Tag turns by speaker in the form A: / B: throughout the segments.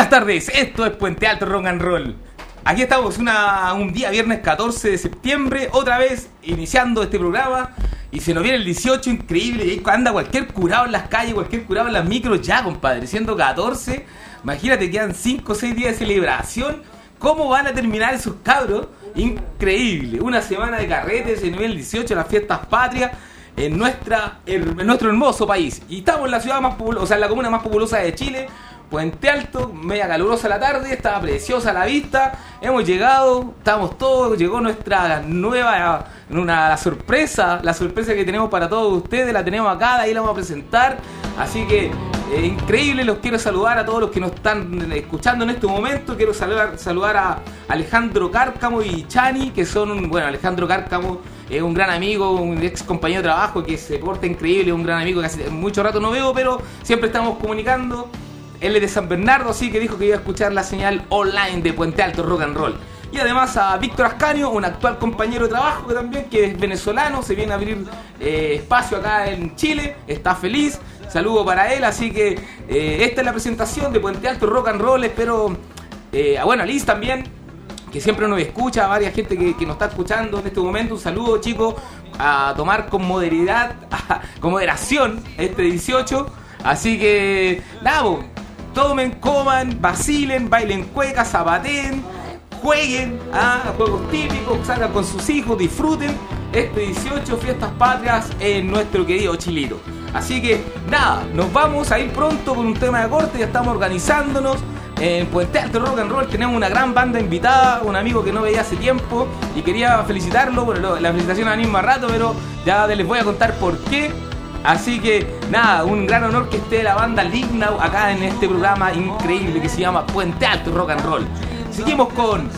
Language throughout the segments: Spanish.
A: Buenas tardes, esto es Puente Alto Rock and Roll. Aquí estamos un día viernes 14 de septiembre, otra vez iniciando este programa. Y se nos viene el 18, increíble. Anda cualquier curado en las calles, cualquier curado en las micros, ya, compadre. Siendo 14, imagínate, quedan 5 o 6 días de celebración. ¿Cómo van a terminar esos cabros? Increíble. Una semana de carretes, el 18, las fiestas patrias en, nuestra, en nuestro hermoso país. Y estamos en la ciudad más populosa, o sea, en la comuna más populosa de Chile. Puente Alto, media calurosa la tarde, estaba preciosa la vista. Hemos llegado, estamos todos, llegó nuestra nueva, una la sorpresa, la sorpresa que tenemos para todos ustedes, la tenemos acá, de ahí la vamos a presentar. Así que eh, increíble, los quiero saludar a todos los que nos están escuchando en este momento. Quiero saludar, saludar a Alejandro Cárcamo y Chani, que son, bueno, Alejandro Cárcamo es un gran amigo, un ex compañero de trabajo que se porta increíble, un gran amigo que hace mucho rato no veo, pero siempre estamos comunicando. Él es de San Bernardo, así que dijo que iba a escuchar la señal online de Puente Alto Rock and Roll. Y además a Víctor Ascanio, un actual compañero de trabajo que también, que es venezolano, se viene a abrir eh, espacio acá en Chile, está feliz. Saludo para él, así que eh, esta es la presentación de Puente Alto Rock and Roll. Espero, eh, bueno, a Liz también, que siempre nos escucha, a varias gente que, que, nos está escuchando en este momento. Un saludo, chicos, a tomar con modernidad, con moderación este 18. Así que, nada, tomen, coman, vacilen, bailen cuecas, zapaten, jueguen a juegos típicos, salgan con sus hijos, disfruten este 18 fiestas patrias en nuestro querido Chilito. Así que nada, nos vamos a ir pronto con un tema de corte, ya estamos organizándonos. En Puente Alto Rock and Roll tenemos una gran banda invitada, un amigo que no veía hace tiempo y quería felicitarlo, bueno, la felicitación al mismo rato, pero ya les voy a contar por qué. Así que nada, un gran honor que esté la banda Lignau acá en este programa increíble que se llama Puente Alto Rock and Roll. Seguimos con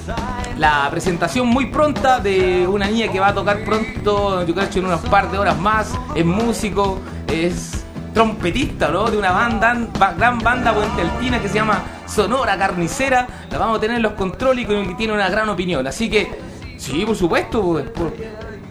A: la presentación muy pronta de una niña que va a tocar pronto, yo creo que en unos par de horas más, es músico, es trompetista, ¿no? De una banda, gran banda puentealtina que se llama Sonora Carnicera. La vamos a tener en los controles y que tiene una gran opinión. Así que, sí, por supuesto, por,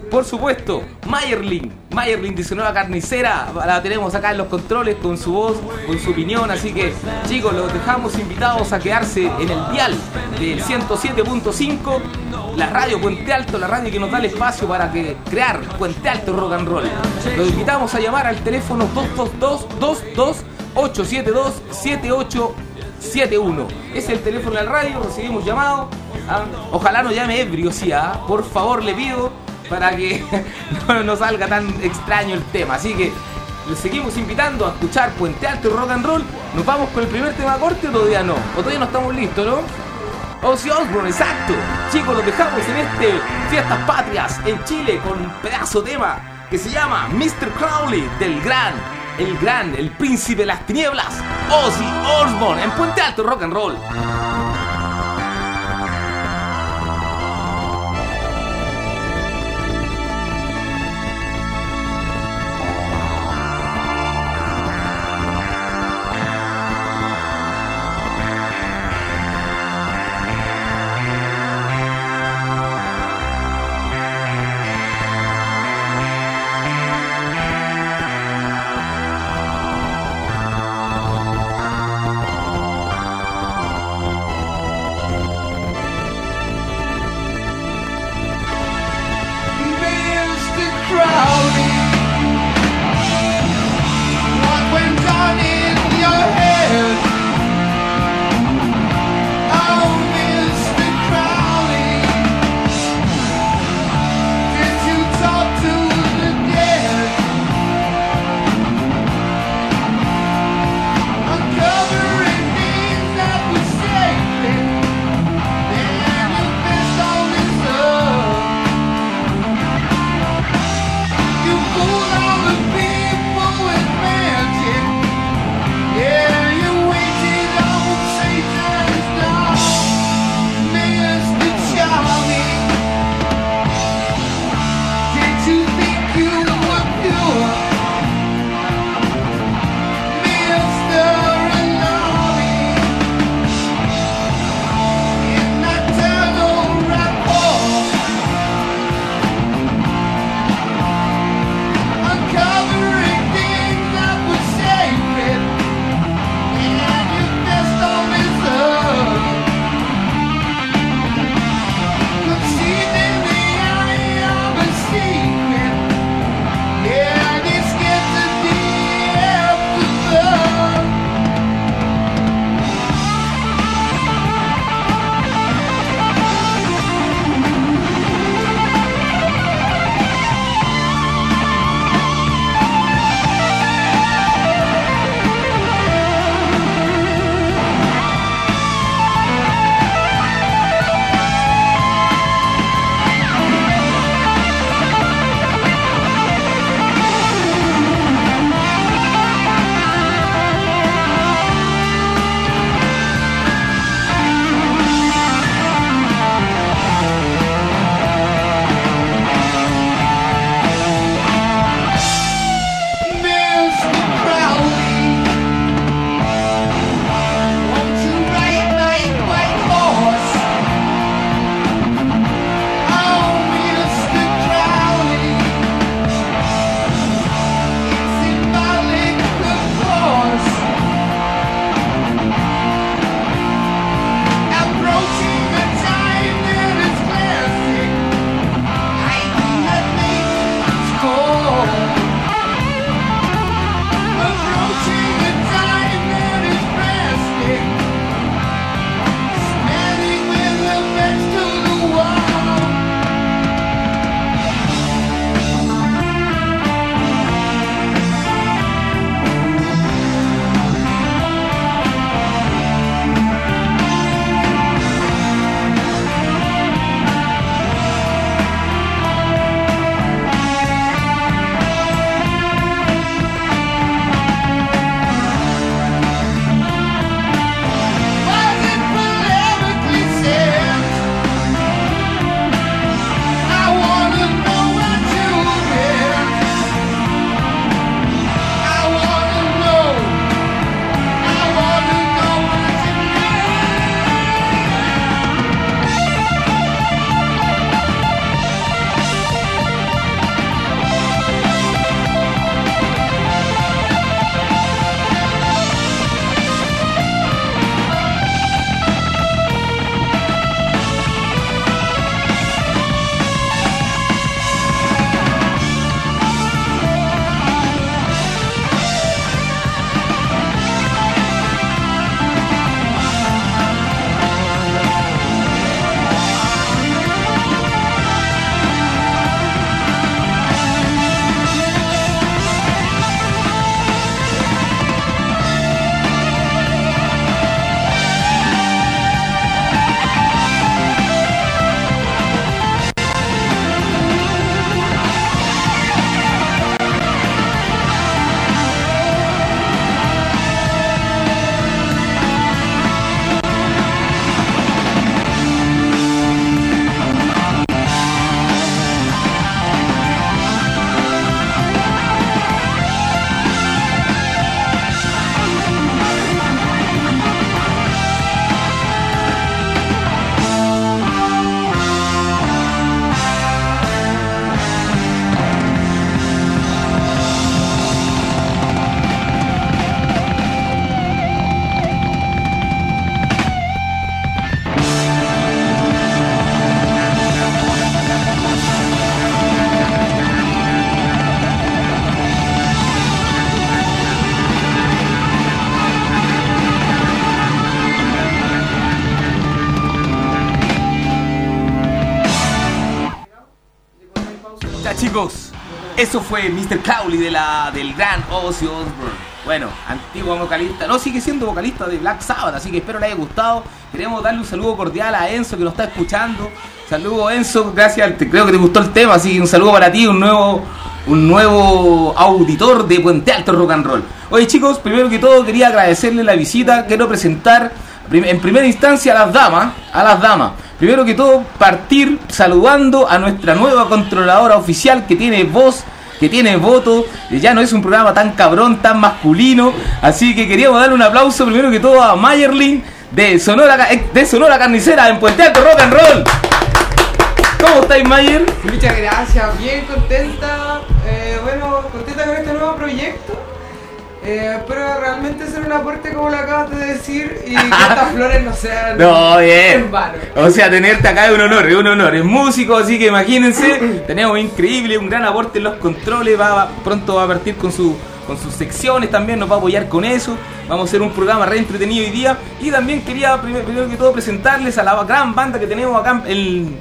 A: por supuesto, Mayerling, De Sonora Carnicera, la tenemos acá en los controles con su voz, con su opinión, así que chicos, los dejamos invitados a quedarse en el dial del 107.5, la radio Puente Alto, la radio que nos da el espacio para que crear Puente Alto Rock and Roll. Los invitamos a llamar al teléfono 222-22871. Es el teléfono del radio, recibimos llamado. ¿ah? Ojalá no llame ebrio, sí, ¿ah? por favor le pido para que no nos salga tan extraño el tema. Así que les seguimos invitando a escuchar Puente Alto y Rock and Roll. Nos vamos con el primer tema corte o todavía no. O todavía no estamos listos, ¿no? Ozzy Osbourne, exacto. Chicos, los dejamos en este Fiestas Patrias en Chile con un pedazo tema que se llama Mr. Crowley del gran, el gran, el príncipe de las tinieblas, Ozzy Osbourne en Puente Alto Rock and Roll. Eso fue Mr. Cowley de la, del gran Ozzy Osbourne. Bueno, antiguo vocalista, no sigue siendo vocalista de Black Sabbath, así que espero le haya gustado. Queremos darle un saludo cordial a Enzo que nos está escuchando. Saludo Enzo, gracias, te- creo que te gustó el tema, así que un saludo para ti, un nuevo, un nuevo auditor de Puente Alto Rock and Roll. Oye chicos, primero que todo quería agradecerle la visita, quiero presentar en primera instancia a las damas, a las damas. Primero que todo, partir saludando a nuestra nueva controladora oficial que tiene voz, que tiene voto. eh, Ya no es un programa tan cabrón, tan masculino. Así que queríamos darle un aplauso primero que todo a Mayerlin de Sonora, eh, de Sonora Carnicera en Puente Alto Rock and Roll. ¿Cómo estáis, Mayer?
B: Muchas gracias, bien contenta, eh, bueno, contenta con este nuevo proyecto. Eh, espero realmente ser un aporte como lo acabas de decir y que estas flores no sean
A: No, bien.
B: en vano.
A: O sea, tenerte acá es un honor, es un honor. Es músico, así que imagínense, tenemos increíble, un gran aporte en los controles. Va, pronto va a partir con, su, con sus secciones también, nos va a apoyar con eso. Vamos a hacer un programa re entretenido hoy día. Y también quería, primero, primero que todo, presentarles a la gran banda que tenemos acá en el,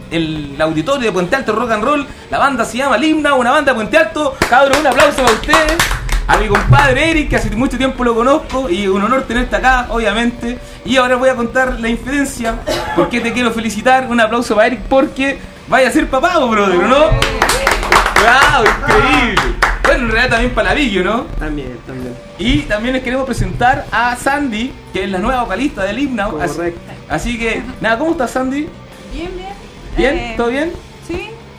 A: el auditorio de Puente Alto Rock and Roll. La banda se llama Limna, una banda de Puente Alto. Cabros, un aplauso para ustedes. A mi compadre Eric, que hace mucho tiempo lo conozco y un honor tenerte acá, obviamente. Y ahora voy a contar la infidencia, porque te quiero felicitar. Un aplauso para Eric, porque vaya a ser papá, brother, ¿no? ¡Wow! Increíble. Bueno, en realidad también para la Villo, ¿no?
C: También, también.
A: Y también les queremos presentar a Sandy, que es la nueva vocalista del himno.
C: Correcto.
A: Así que, nada, ¿cómo estás, Sandy?
D: Bien, bien.
A: ¿Bien?
D: Eh,
A: ¿Todo bien?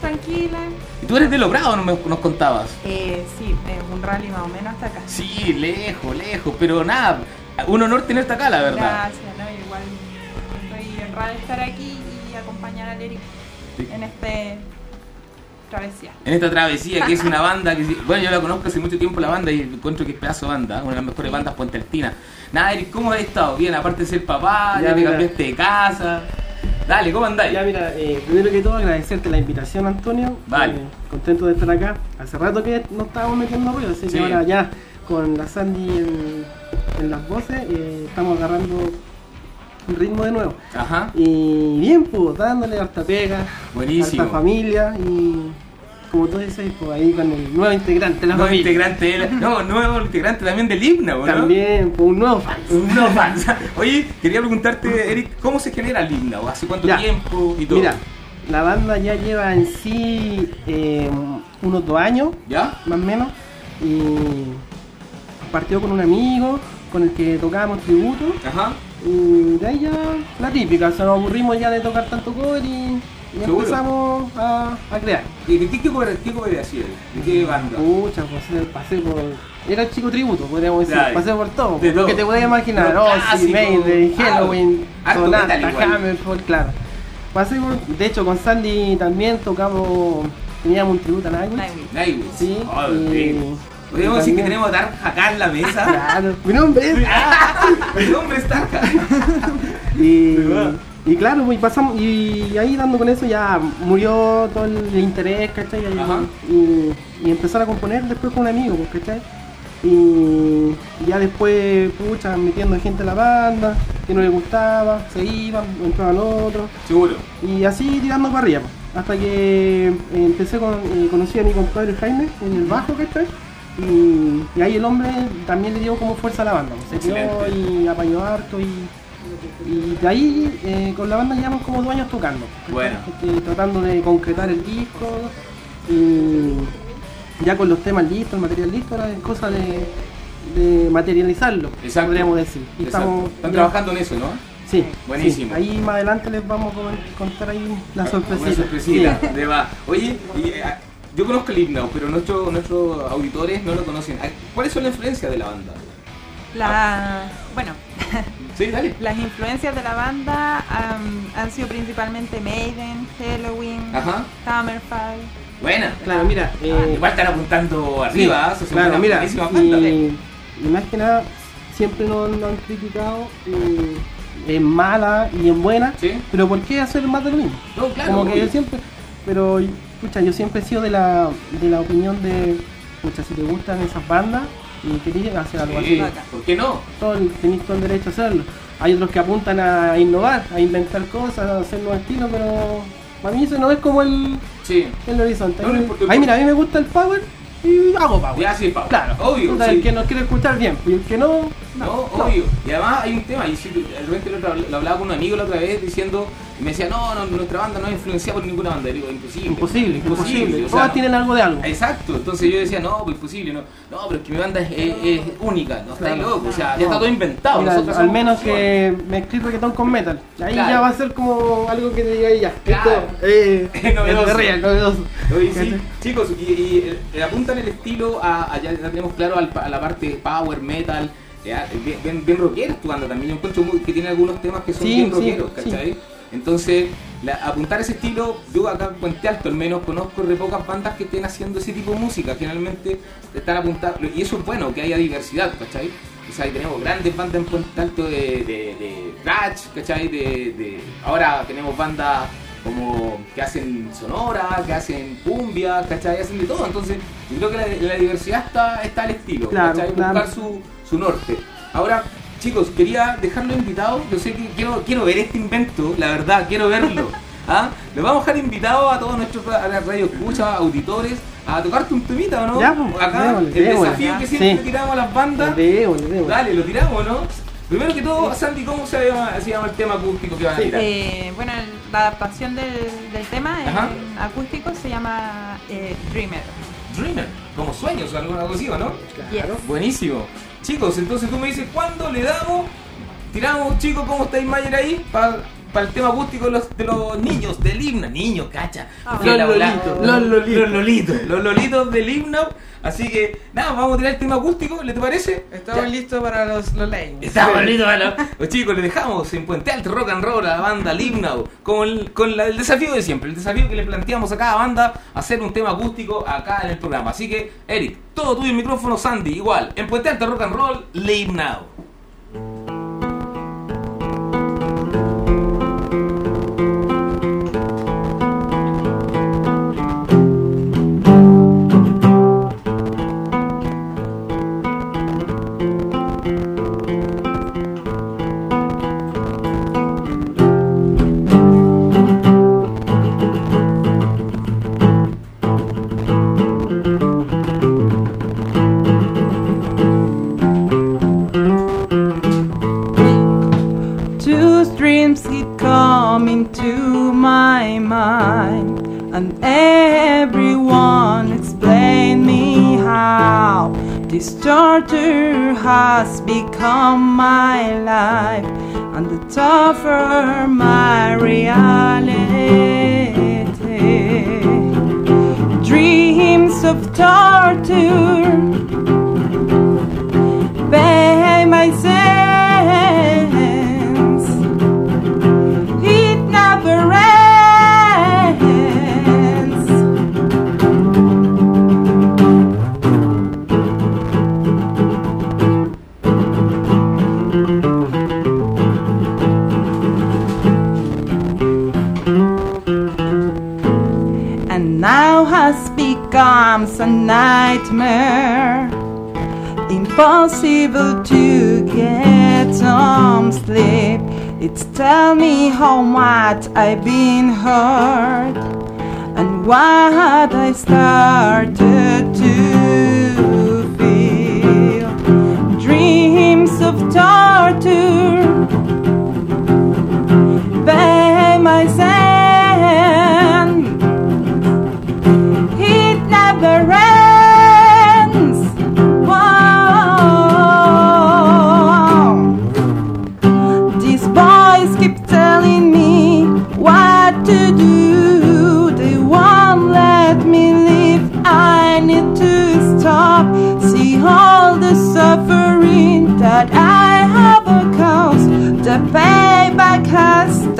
D: Tranquila.
A: Y tú eres de Logrado, ¿no me- nos contabas?
D: Eh, sí, eh, un rally más o menos hasta acá.
A: Sí, lejos, lejos, pero nada, un honor tenerte acá, la verdad.
D: Gracias, ¿no? Igual estoy honrada de estar aquí y acompañar a Eric
A: Sí.
D: en este travesía.
A: En esta travesía, que es una banda que, sí- bueno, yo la conozco hace mucho tiempo la banda y encuentro que es pedazo de banda, una de las mejores bandas puentealtinas. Nada, Eric, ¿cómo has estado? Bien, aparte de ser papá, ya,
C: Ya,
A: te cambiaste de casa. Dale, ¿cómo andáis?
C: Ya mira, eh, primero que todo agradecerte la invitación Antonio.
A: Vale.
C: Eh, contento de estar acá. Hace rato que no estábamos metiendo ruido, así
A: Sí.
C: que ahora ya con la Sandy en, en las voces eh, estamos agarrando un ritmo de nuevo.
A: Ajá,
C: Y bien, pues dándole harta pega,
A: buenísimo.
C: harta familia y como tú dices, pues ahí con el nuevo integrante la
A: Nuevo
C: familia.
A: integrante, de la- no, nuevo integrante también del himno, ¿no?
C: También, pues un nuevo fan.
A: Un nuevo fan. Oye, quería preguntarte, Eric, ¿cómo se genera el himno? ¿Hace cuánto
C: Ya.
A: tiempo y todo?
C: Mira, la banda ya lleva en sí eh, unos dos años,
A: ¿Ya?
C: más o menos, y partió con un amigo con el que tocábamos tributo,
A: Ajá.
C: y de ahí ya la típica, o sea, nos aburrimos ya de tocar tanto cover y, y
A: Seguro.
C: empezamos a, a crear.
A: ¿Y de qué, qué, qué cover hacía? ¿De qué banda?
C: Pucha, pues pasé por... Era el chico tributo, podríamos decir,
A: Claro.
C: pasé por todo,
A: De todo.
C: que te puedas imaginar,
A: Los
C: Ozzy,
A: clásicos,
C: Maiden. Halloween,
A: Harto
C: Sonata. Hammerfall, claro. Pasé por, de hecho con Sandy también tocamos, teníamos un tributo a Nightwish.
D: Nightwish.
A: Nightwish.
C: Sí,
A: Oh,
C: y-
A: sí. Podríamos decir que tenemos a Dark acá en la mesa.
C: Claro, mi nombre es...
A: El nombre está acá.
C: Y. y claro, pues, y pasamos, y ahí dando con eso ya murió todo el interés, ¿cachai? Y, y, y empezar a componer después con un amigo, pues, ¿cachai? Y ya después, pucha, metiendo gente a la banda, que no le gustaba, se iban, entraban otros,
A: Seguro.
C: y así tirando para arriba. Hasta que eh, empecé con, eh, conocí a mi compadre Jaime en el bajo, ¿cachai? Y, y ahí el hombre también le dio como fuerza a la banda, pues, se quedó y apañó harto y, y de ahí eh, con la banda llevamos como dos años tocando.
A: Bueno.
C: Eh, tratando de concretar el disco y ya con los temas listos, el material listo, ahora es cosa de, de materializarlo,
A: Exacto.
C: podríamos decir. Y estamos
A: Están
C: ya-
A: trabajando en eso, ¿no?
C: Sí,
A: Buenísimo.
C: sí. Ahí más adelante les vamos a con- contar ahí la
A: Una
C: sorpresita.
A: sorpresita.
C: Sí.
A: de va. Oye, y, eh, yo conozco el himno, pero nuestros nuestros auditores no lo conocen. ¿Cuáles son las influencias de la banda?
D: La, bueno,
A: Sí, dale.
D: las influencias de la banda han sido principalmente Maiden, Halloween,
A: Ajá.
D: Hammerfall.
A: Buena.
C: Claro, mira,
A: Ah,
C: eh,
A: igual están apuntando
C: sí,
A: arriba, eso
C: claro, mira,
A: bandas.
C: y, y más que nada siempre nos, nos han criticado eh, en mala y en buena,
A: Sí.
C: pero ¿por qué hacer más de lo mismo?
A: No, claro.
C: Como que yo siempre, pero pucha, yo siempre he sido de la, de la opinión de, pucha, si te gustan esas bandas y querés hacer algo
A: Sí,
C: así,
A: ¿Por qué no?
C: todo, tenés todo el derecho a hacerlo. Hay otros que apuntan a innovar, a inventar cosas, a hacer nuevos estilos, pero Para mí ese no es como el,
A: Sí.
C: el horizonte.
A: No.
C: Ay, mira, a mí me gusta el power y hago power.
A: Ya sí, Pablo.
C: Claro,
A: Obvio. Sí.
C: El que nos quiere escuchar bien, y el que no,
A: No,
C: no.
A: obvio. Y además hay un tema, y sí, de repente lo, hablaba con un amigo la otra vez diciendo, y me decía, no, no, nuestra banda no es influenciada por ninguna banda. Y digo, imposible.
C: Imposible, imposible.
A: o sea,
C: Todas tienen algo de algo.
A: Exacto, entonces yo decía, no, pues imposible, no, no, pero es que mi banda es, es- es única, no está
C: Claro.
A: loco, o sea, ya está todo inventado.
C: Mira,
A: nosotros
C: al
A: somos
C: menos que me escribo reggaetón con metal. Ahí
A: Claro.
C: ya va a ser como algo que te diga ya.
A: Claro.
C: Esto, eh,
A: Novedoso.
C: es real, novedoso.
A: Oye, sí,
C: ¿Cachai?
A: chicos, y, y, eh, apuntan el estilo a, a- ya tenemos claro a la parte power, metal, ya, bien, bien, bien rockero tu banda también. Yo encuentro muy- que tiene algunos temas que son
C: Sí,
A: bien
C: sí,
A: rockeros,
C: sí.
A: ¿cachai? Entonces, la- apuntar ese estilo, yo acá en Puente Alto al menos conozco re pocas bandas que estén haciendo ese tipo de música. Generalmente están apuntados, y eso es bueno, que haya diversidad, ¿cachai? O sea, tenemos grandes bandas en Puente Alto de, de, de thrash, ¿cachai? De, de- ahora tenemos bandas como que hacen sonora, que hacen cumbia, ¿cachai? Hacen de todo. Entonces, yo creo que la, la diversidad está, está al estilo,
C: Claro,
A: ¿cachai?
C: claro.
A: Buscar su, su norte. Ahora, chicos, quería dejarlo invitado. Yo sé que quiero, quiero ver este invento, la verdad, quiero verlo. ¿Ah? Les vamos a dejar invitados a todos nuestros a la radio escucha, auditores, a tocarte un temita, ¿o no?
C: Ya, pues,
A: Acá, el desafío que siempre
C: Sí.
A: tiramos a las bandas. Dale, lo tiramos, ¿no? Primero que todo, Sandy, ¿cómo se llama, se llama el tema acústico que van a tirar?
D: Eh, bueno, la adaptación del, del tema acústico se llama eh, Dreamer.
A: Dreamer, como sueños o alguna cosa así, ¿o ¿no?
D: Yes.
A: Buenísimo. Chicos, entonces tú me dices, ¿cuándo le damos? Tiramos, chicos, ¿cómo estáis, Mayer, ahí? Para el tema acústico de los, de los niños, del himno. Niños, cacha.
D: Ah.
C: Los
A: la-
C: lolitos,
A: la-
C: los lolitos.
A: Los lolitos. Los lolitos del himno. Así que, nada, vamos a tirar el tema acústico, ¿le te parece?
B: Estamos
A: Ya.
B: listos para los, los.
A: Estamos listos para los... Los chicos, les dejamos en Puente Alto Rock and Roll a la banda Limnau con, el, con la- el desafío de siempre, el desafío que le planteamos a cada banda hacer un tema acústico acá en el programa. Así que, Eric, todo tuyo el micrófono, Sandy, igual, en Puente Alto Rock and Roll, Limnau.
D: And everyone explain me how this torture has become my life, and the tougher my reality. Dreams of torture impossible to get some sleep. It's tell me how much I've been hurt and what I started to feel. Dreams of torture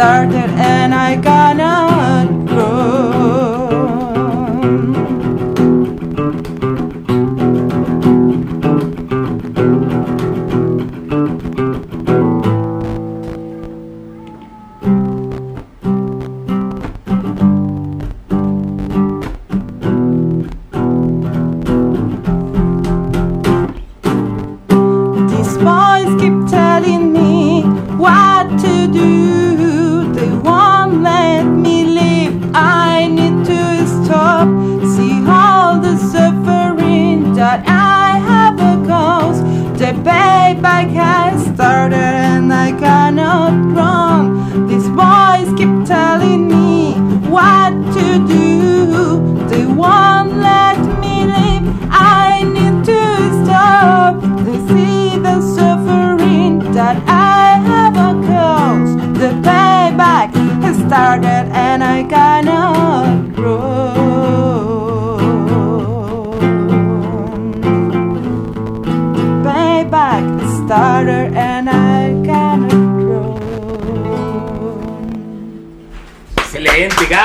D: started,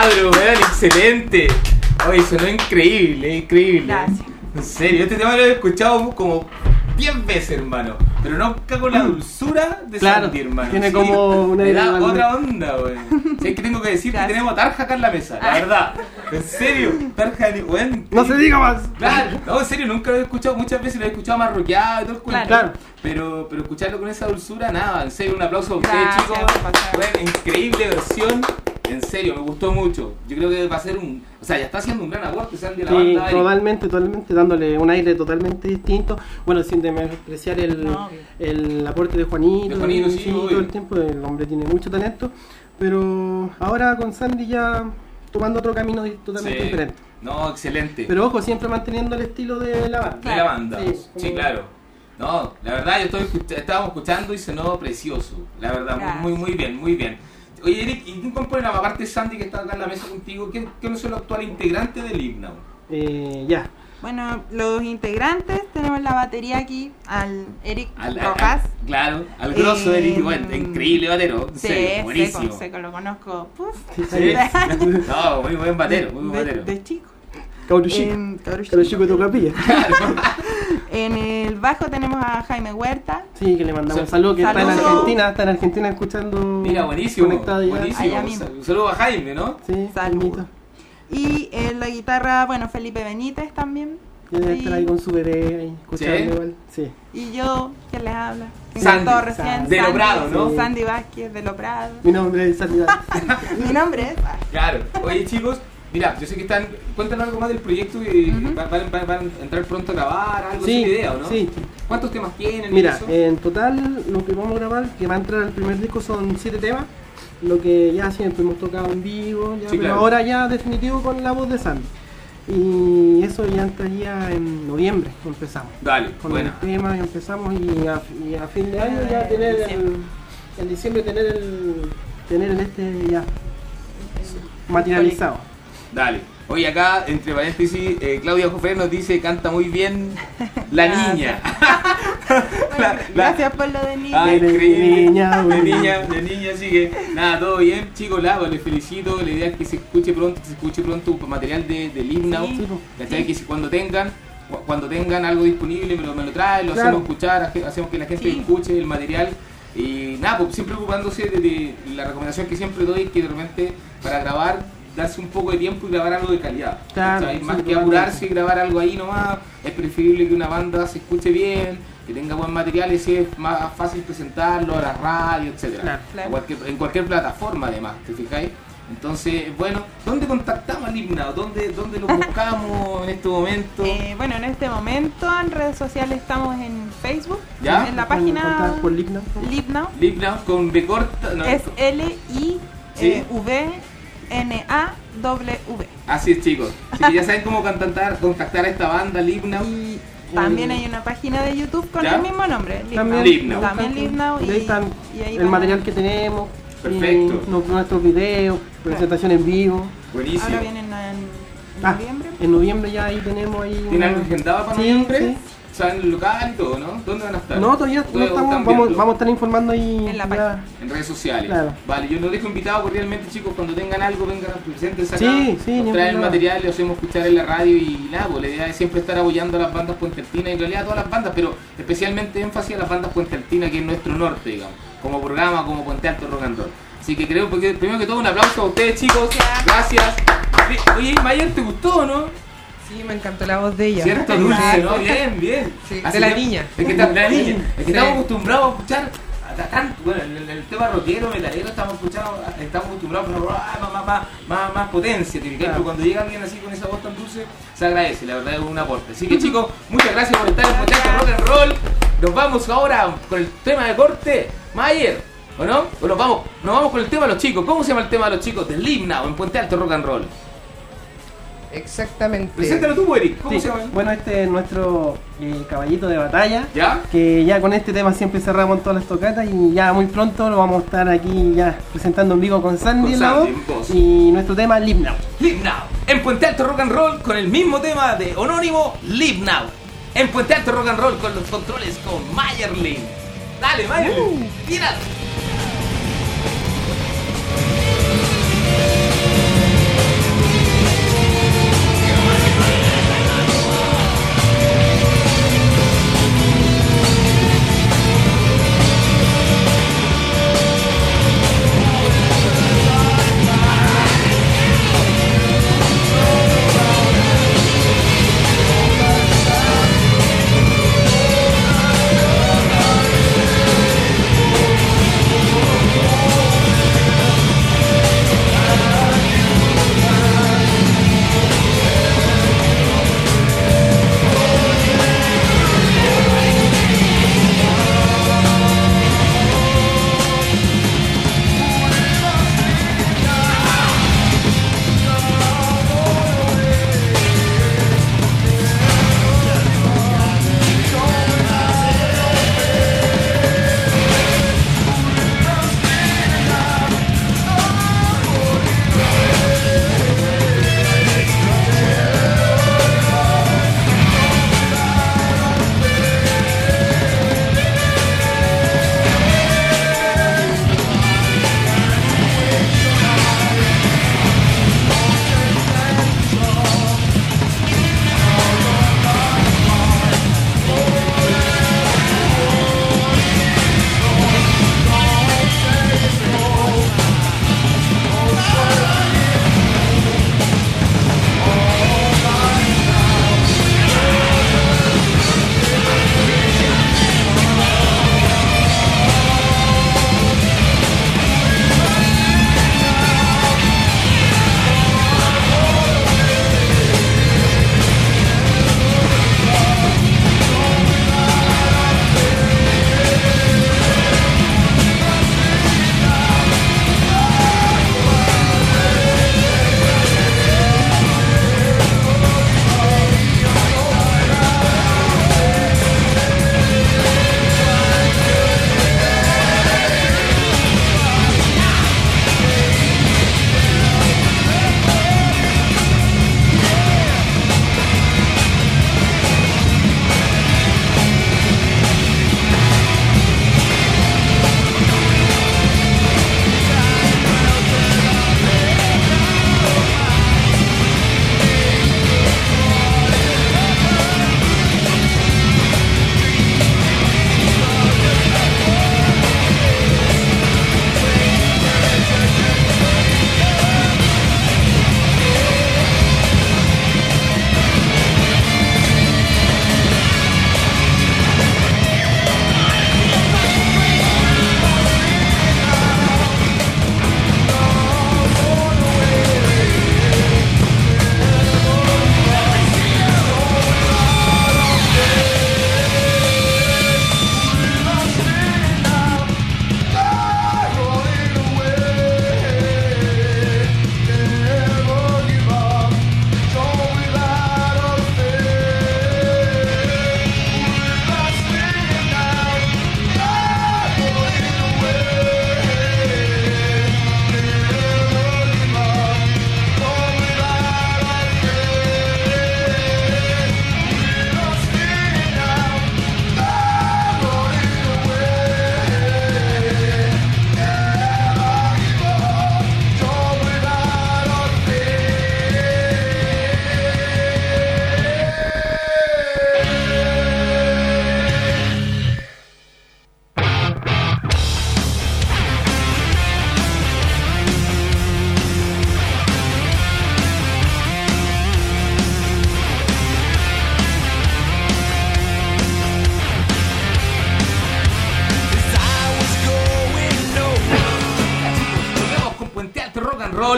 A: cabro, weón, excelente. Oye, sonó increíble, increíble.
D: Gracias.
A: En serio, este tema lo he escuchado como 10 veces, hermano. Pero nunca con la dulzura de
C: Claro,
A: Santi, hermano.
C: tiene como una
A: Le da otra onda, weón. Sí, es que tengo que decir
D: Gracias.
A: que tenemos a Tarja acá en la mesa, la verdad. En serio, Tarja, weón.
C: No se diga más.
A: Claro, no, en serio, nunca lo he escuchado, muchas veces lo he escuchado más rockeado y todo el cuento.
C: Claro.
A: Pero, pero escucharlo con esa dulzura, nada, en serio, un aplauso a ustedes, chicos. Bueno, increíble versión, en serio, me gustó mucho. Yo creo que va a ser un. O sea, ya está haciendo un gran aporte, Sandy, la
C: Sí,
A: banda.
C: Totalmente, totalmente, dándole un aire totalmente distinto. Bueno, sin despreciar el,
D: No,
C: el aporte de Juanito,
A: De Juanito, sí,
C: todo el tiempo, el hombre tiene mucho talento, pero ahora con Sandy ya tomando otro camino totalmente
A: Sí.
C: diferente.
A: No, excelente.
C: Pero ojo, siempre manteniendo el estilo de la banda.
A: de la banda. Sí, claro. No, la verdad, yo estoy escuch- estábamos escuchando y sonó precioso. La verdad,
D: Gracias.
A: muy, muy bien, muy bien. Oye, Eric, ¿y tú compones aparte de Sandy que está acá en la mesa contigo? ¿Qué, qué son los actuales integrantes del himno?
C: Eh, ya.
D: Bueno, los integrantes tenemos la batería aquí al Eric
A: Al,
D: Rojas.
A: al- claro, al grosso
D: Eh,
A: Eric, bueno, increíble batero,
D: Sí,
A: buenísimo.
D: seco, seco, lo conozco. Puf,
A: Sí. No, muy buen batero, muy buen
D: de,
A: batero.
D: de chico.
C: Cabro chico.
D: En, cabro
C: Cabro
D: chico.
C: chico toca pilla.
D: En el bajo tenemos a Jaime Huerta.
C: Sí, que le mandamos un
A: Sal-
C: saludo, que está en. Argentina, está en Argentina escuchando.
A: Mira, buenísimo,
C: Conectado ya.
A: buenísimo. Un saludo a Jaime, ¿no?
C: Sí,
D: Saludos.
C: bonito.
D: Y en la guitarra, bueno, Felipe Benítez también.
C: Que debe
D: Y-
C: estar ahí con su bebé, ahí, escuchando
A: ¿Sí?
C: igual. Sí.
D: Y yo, ¿quién les habla? Que
A: Sandy.
D: recién.
C: Sandy.
A: De Lo
D: Sandy,
A: Prado, ¿no?
D: Sandy Vázquez, de Lo Prado.
C: Mi nombre es Sanidad.
D: Mi nombre es.
A: Claro. Oye, chicos, mira, yo sé que están. Cuéntanos algo más del proyecto y van, van- van- van a entrar pronto a grabar, algo
C: Sí,
A: así de idea, ¿o no?
C: sí.
A: ¿Cuántos temas tienen? y
C: Mira,
A: eso?
C: en total lo que vamos a grabar, que va a entrar al primer disco, son siete temas. Lo que ya siempre hemos tocado en vivo, ya,
A: Sí,
C: pero
A: claro.
C: ahora ya definitivo con la voz de Sandy. Y eso ya entraría en noviembre, empezamos.
A: Dale,
C: Con
A: buena.
C: el tema y empezamos y a, y a fin de año ya tener el, en diciembre tener el tener el este ya materializado.
A: Dale. Oye, acá, entre paréntesis, eh, Claudia Jofre nos dice canta muy bien la niña. La- la-
D: Gracias por lo de niño.
A: Ah,
C: De niña,
A: de niña, de niña, así que nada, todo bien, chicos, Lavo, les felicito, la idea es que se escuche pronto, se escuche pronto material de, del himno,
D: Sí.
C: Sí.
A: Que si cuando tengan, cu- cuando tengan algo disponible me lo, me lo traen, lo
C: Claro.
A: hacemos escuchar, hace- hacemos que la gente
D: Sí.
A: escuche el material y nada, pues siempre ocupándose de, de la recomendación que siempre doy que de repente para grabar darse un poco de tiempo y grabar algo de calidad.
C: Claro,
A: ¿cachai?
C: sí,
A: Más que apurarse y grabar algo ahí nomás, es preferible que una banda se escuche bien, que tenga buen material y así es más fácil presentarlo a la radio, etcétera.
C: Claro.
D: Claro.
A: En, cualquier, en cualquier plataforma además, ¿te fijáis? Entonces, bueno, ¿dónde contactamos al himnado? ¿Dónde, ¿Dónde lo buscamos en este momento?
D: Eh, bueno, en este momento en redes sociales estamos en Facebook,
A: ¿Ya?
D: en la página
C: por.
D: Lipnow.
A: Lipnow con B corta. no,
D: Es
A: Sí.
D: L-I-V-N-A-W.
A: Así es, chicos. Así que ya saben cómo contactar, contactar a esta banda, Lipnow.
D: Y también hay una página de YouTube con
A: ¿Ya?
D: el mismo nombre,
C: También,
A: Lipnow.
D: También Lipnow.
C: Y ahí están
D: y ahí
C: el
D: van-
C: material que tenemos,
A: Perfecto.
C: nuestros videos, presentación en vivo.
A: Buenísimo.
D: Ahora vienen en, en
C: Ah,
D: noviembre.
C: en noviembre ya ahí tenemos ahí.
A: ¿Tienen
C: una-
A: algo agendado para
C: Sí,
A: noviembre?
C: sí.
A: ¿Saben el local y todo, no? ¿Dónde van a estar?
C: No, todavía no estamos, vamos, vamos a estar informando ahí.
D: En la página.
A: En redes sociales.
C: Claro.
A: Vale, yo los dejo invitados cordialmente, chicos. Cuando tengan algo, vengan a presentarse acá.
C: Sí, sí,
A: nos traen el material, lo hacemos escuchar en la radio y nada, pues la idea es siempre estar apoyando a las bandas puenteltinas, en realidad a todas las bandas, pero especialmente énfasis a las bandas puenteltinas, que es nuestro norte, digamos, como programa, como Puente Alto Rock and Roll. Así que creo, porque primero que todo, un aplauso a ustedes, chicos. Gracias. Oye, Mayer, ¿te gustó o no?
B: Sí, me encantó la voz de ella.
A: Cierto, dulce, ¿no? Bien, bien.
B: Sí, de la niña.
A: Es que está- la niña. Es que
B: Sí.
A: estamos acostumbrados a escuchar a- a tanto, bueno, en el, el tema rockero, metalero, estamos escuchando, estamos acostumbrados a más, más, más, más, más potencia.
C: Claro.
A: Pero cuando llega alguien así con esa voz tan dulce, se agradece, la verdad es un aporte. Así que chicos, muchas gracias por estar en Potencia Rock and Roll. Nos vamos ahora con el tema de corte, Mayer. ¿O no? ¿O nos vamos, nos vamos con el tema de los chicos. ¿Cómo se llama el tema de los chicos? Del Limnao en Puente Alto Rock and Roll.
B: Exactamente.
A: Preséntalo tú, Eric. ¿Cómo
C: Sí,
A: se llama?
C: Bueno, este es nuestro eh, caballito de batalla.
A: ¿Ya?
C: Que ya con este tema siempre cerramos todas las tocatas y ya muy pronto lo vamos a estar aquí ya presentando en vivo con Sandy
A: Con Sandy.
C: Y nuestro tema Live Now.
A: Live Now. En Puente Alto Rock and Roll con el mismo tema de Onónimo, Live Now. En Puente Alto Rock and Roll con los controles con Mayerlin. Dale, Mayerlin. Tira.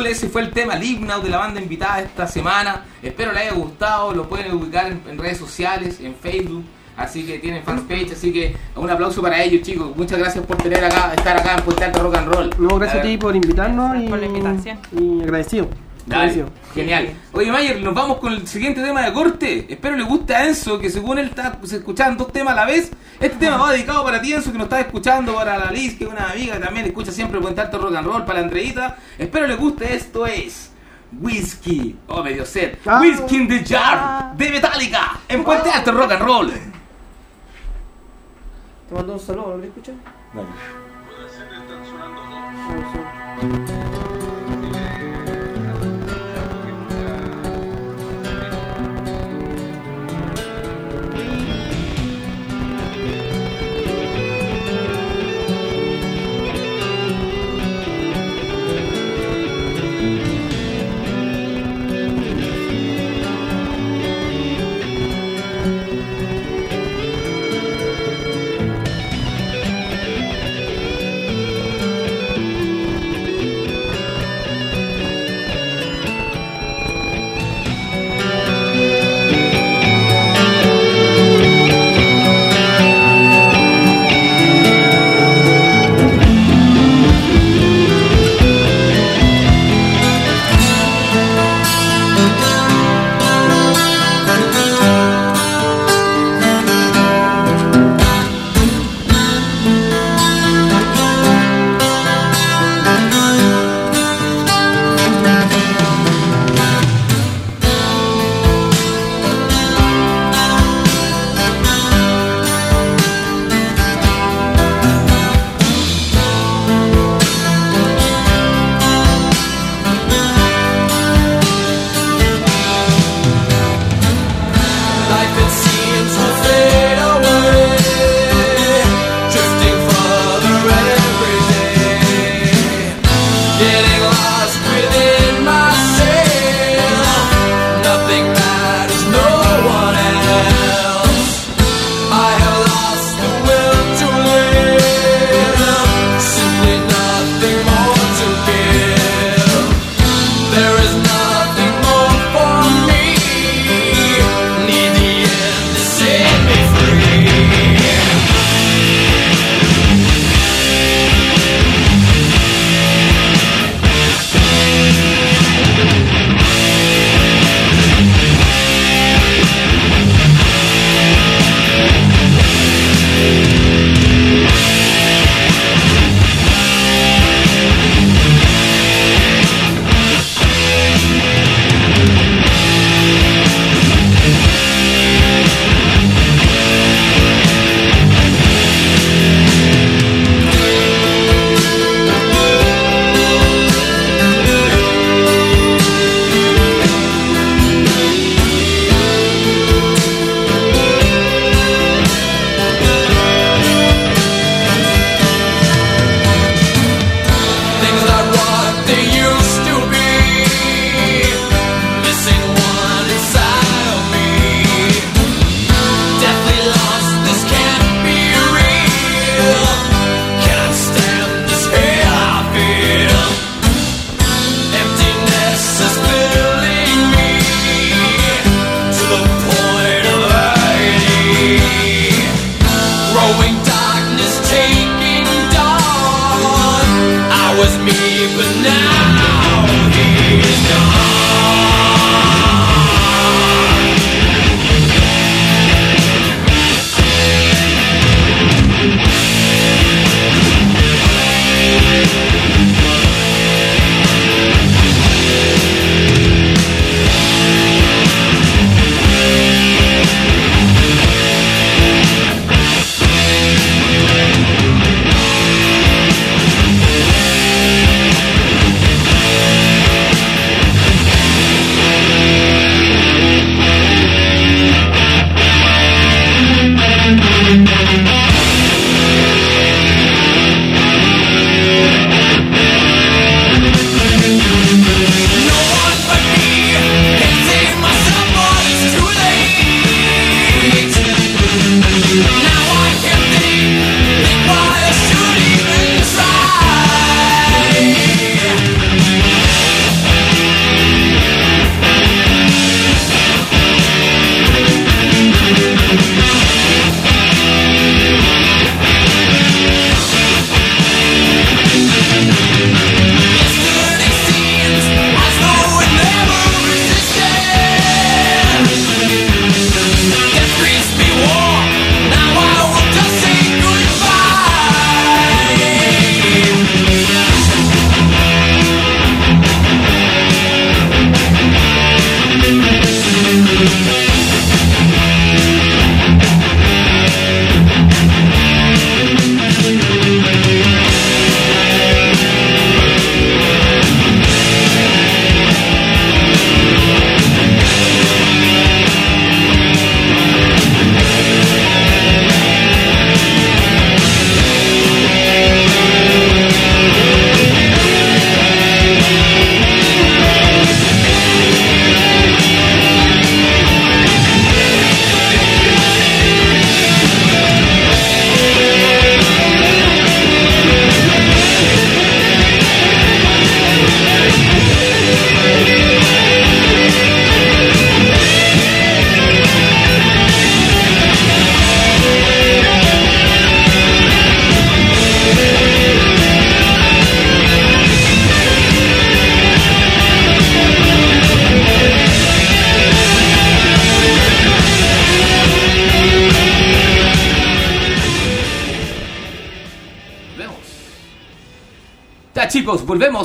A: Ese fue el tema, el himno de la banda invitada esta semana. Espero les haya gustado. Lo pueden ubicar en, en redes sociales, en Facebook. Así que tienen fanpage. Así que un aplauso para ellos, chicos. Muchas gracias por tener acá, estar acá en Puente Alto Rock and Roll.
C: No, gracias a ti por invitarnos
D: Gracias
C: y,
D: por la invitación.
C: y agradecido.
A: Dale, genial. Oye, Mayer, nos vamos con el siguiente tema de corte. Espero le guste a Enzo, que según él está pues, escuchando dos temas a la vez. Este tema va dedicado para ti, Enzo, que nos está escuchando, para la Liz, que es una amiga que también escucha siempre Puente Alto Rock and Roll, para la Andreita. Espero le guste esto es Whiskey, oh medio set,
C: Ah.
A: Whiskey in the Jar de Metallica en Puente Alto Rock and Roll.
C: Te mando un saludo, ¿lo escuchas?
E: Whiskey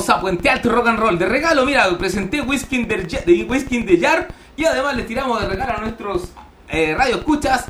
A: a Rock and Roll. De regalo, mira, presenté Whisky de, de, Whisky Jar y además les tiramos de regalo a nuestros eh, radio escuchas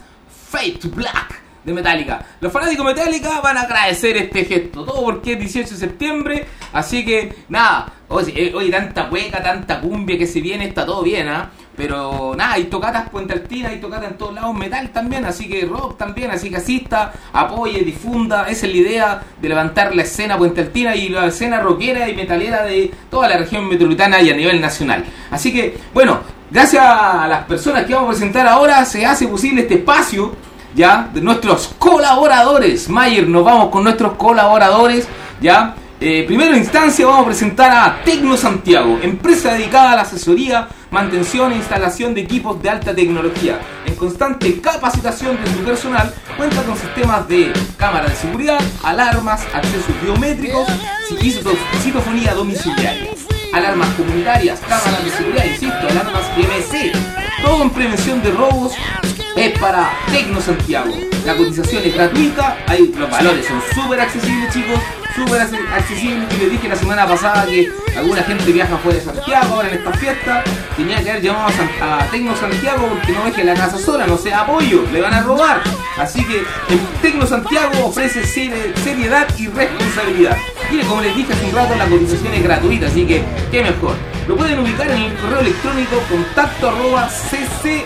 A: Fate to Black de Metallica. Los fanáticos Metallica van a agradecer este gesto, todo porque es 18 de septiembre, así que nada, oye, eh, tanta hueca, tanta cumbia que se viene, está todo bien, ¿ah? Pero nada, hay tocatas Puente Altina, hay tocatas en todos lados, metal también, así que rock también, así que asista, apoye, difunda, esa es la idea de levantar la escena Puente Altina y la escena rockera y metalera de toda la región metropolitana y a nivel nacional. Así que, bueno, gracias a las personas que vamos a presentar ahora, se hace posible este espacio ya de nuestros colaboradores. Mayer, nos vamos con nuestros colaboradores, ya. Eh, primero en instancia vamos a presentar a Tecno Santiago, empresa dedicada a la asesoría, mantención e instalación de equipos de alta tecnología. En constante capacitación de su personal, cuenta con sistemas de cámara de seguridad, alarmas, accesos biométricos y citofonía domiciliaria. Alarmas comunitarias, cámaras de seguridad, insisto, alarmas PMC, todo en prevención de robos, es para Tecno Santiago. La cotización es gratuita, hay, los valores son súper accesibles chicos, súper accesibles. Y les dije la semana pasada que alguna gente viaja fuera de Santiago en esta fiesta. Tenía que haber llamado a, Tecno Santiago porque no deje la casa sola, no sea apoyo, le van a robar. Así que el Tecno Santiago ofrece seriedad y responsabilidad. Mire, como les dije hace un rato, la cotización es gratuita, así que qué mejor. Lo pueden ubicar en el correo electrónico contacto arroba cc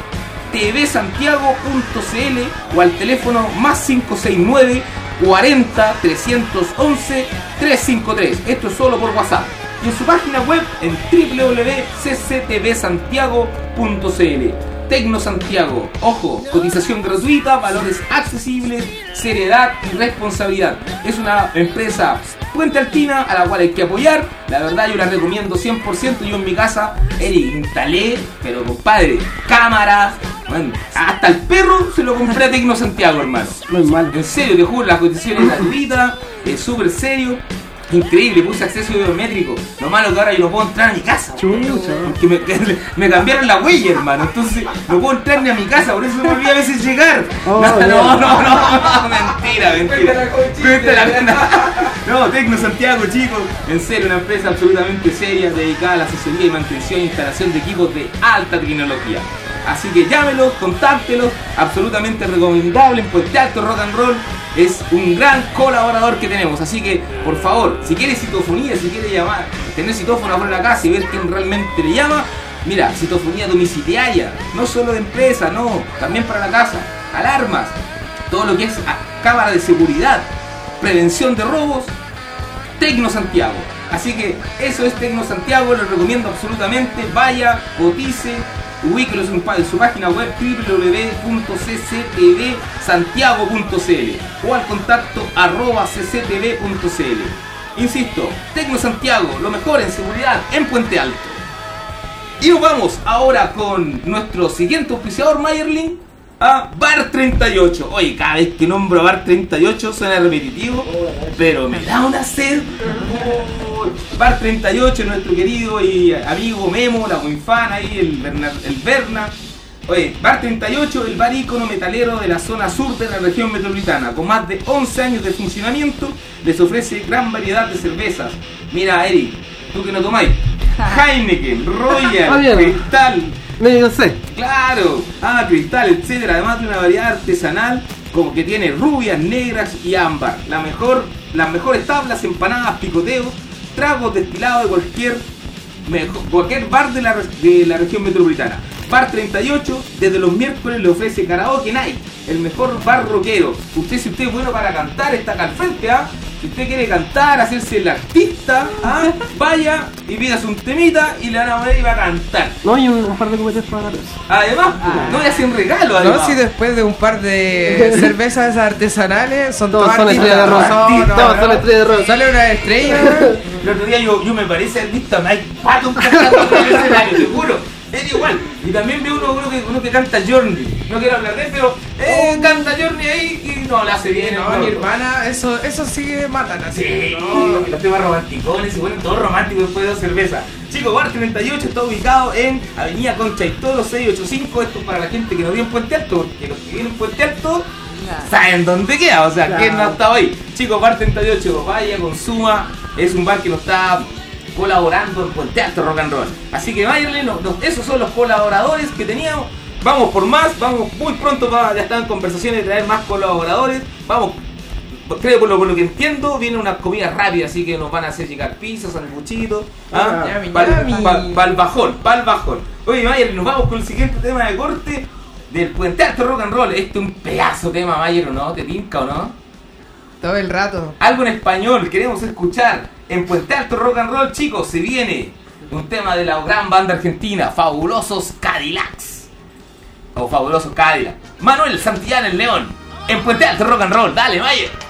A: tvsantiago.cl o al teléfono más 569 40 311 353. Esto es solo por WhatsApp. Y en su página web en www.cctvsantiago.cl. Tecno Santiago. Ojo, cotización gratuita, valores accesibles, seriedad y responsabilidad. Es una empresa Puente Altina a la cual hay que apoyar. La verdad yo la recomiendo 100%. Yo en mi casa Eric, instalé, pero compadre, cámaras, hasta el perro se lo compré a Tecno Santiago, hermano.
C: No es mal.
A: En serio, te juro, la cotización es gratuita, es súper serio. Increíble, puse acceso biométrico. Lo malo que ahora yo no puedo entrar a mi casa. Porque me, me, cambiaron la huella, hermano. Entonces no puedo entrar ni a mi casa, por eso me olvidé a veces llegar. Oh, no, no, no, no, mentira, mentira. No, Tecno Santiago, chicos. En serio, una empresa absolutamente seria dedicada a la asesoría y mantención e instalación de equipos de alta tecnología. Así que llámelos, contáctelos, absolutamente recomendable en Puente Alto Rock and Roll. Es un gran colaborador que tenemos. Así que, por favor, si quiere citofonía, si quiere llamar, tener citófono afuera la casa y ver quién realmente le llama, mira, citofonía domiciliaria, no solo de empresa, no, también para la casa, alarmas, todo lo que es cámara de seguridad, prevención de robos, Tecno Santiago. Así que eso es Tecno Santiago, lo recomiendo absolutamente. Vaya, cotice, ubíquelo en su página web www.cctvsantiago.cl o al contacto arroba cctv.cl. Insisto, Tecno Santiago, lo mejor en seguridad en Puente Alto. Y nos vamos ahora con nuestro siguiente auspiciador, Mayerling, a Bar 38. Oye, cada vez que nombro Bar 38 suena repetitivo, pero me da una sed. Bar 38, nuestro querido y amigo Memo, la muy fan ahí, el, el Berna. Oye, Bar 38, el bar ícono metalero de la zona sur de la región metropolitana, con más de 11 años de funcionamiento, les ofrece gran variedad de cervezas. Mira, Eric, tú que no tomáis, Heineken, Royal, ah, Cristal.
C: Medio sé.
A: Claro, ah, Cristal, etcétera. Además de una variedad artesanal como que tiene rubias, negras y ámbar. La mejor, las mejores tablas, empanadas, picoteos tragos destilados de cualquier, cualquier bar de la, de la región metropolitana. Bar 38, desde los miércoles le ofrece karaoke night, el mejor bar rockero. Usted, si usted es bueno para cantar, está acá al frente, ¿ah? Si usted quiere cantar, hacerse el artista, ¿ah? vaya y pidas un temita y le van a poner y va a cantar.
C: No, hay un, par de cubetes para la
A: Además, ah. no, y un regalo. Además.
B: No, si después de un par de cervezas artesanales son todos
C: son estrellas de rock.
B: Todos son estrellas de rock. Sale una estrella.
A: el otro día yo, yo me parece artista Mike Patton cantando en el escenario, te juro. Es igual. Y también veo uno, uno, que, uno que canta Journey. No quiero hablar de él, pero eh, oh. canta Journey ahí y no la hace bien.
B: No, mi hermana, eso, eso sí matan así.
A: Sí, no. los temas romanticones se ponen todos románticos después de dos cervezas. Chicos, Bar 38 está ubicado en Avenida Concha y Toro 685. Esto es para la gente que no vive en Puente Alto, porque los que viven en Puente Alto saben dónde queda. O sea, ¿quién no ha estado ahí? Chicos, Bar 38, vaya, consuma es un bar que nos está colaborando en Puente Alto Rock and Roll. Así que váyanle, no- no- esos son los colaboradores que teníamos. Vamos por más, vamos muy pronto, para, ya están conversaciones de traer más colaboradores. Vamos, creo por lo, por lo que entiendo, viene una comida rápida, así que nos van a hacer llegar pizzas, sanguchitos. ¿ah?
B: Ah, yummy,
A: Pa'l
B: yummy.
A: pa- pa'l bajón, pa'l bajón. Oye, Mayer, nos vamos con el siguiente tema de corte del Puente Alto Rock and Roll. Este es un pedazo de tema, Mayer, ¿o no? ¿Te tinca o no?
B: Todo el rato.
A: Algo en español, queremos escuchar. En Puente Alto Rock and Roll, chicos, se viene un tema de la gran banda argentina, Fabulosos Cadillacs. O Fabulosos Cadillac. Manuel Santillán el León. En Puente Alto Rock and Roll, dale, Mayer.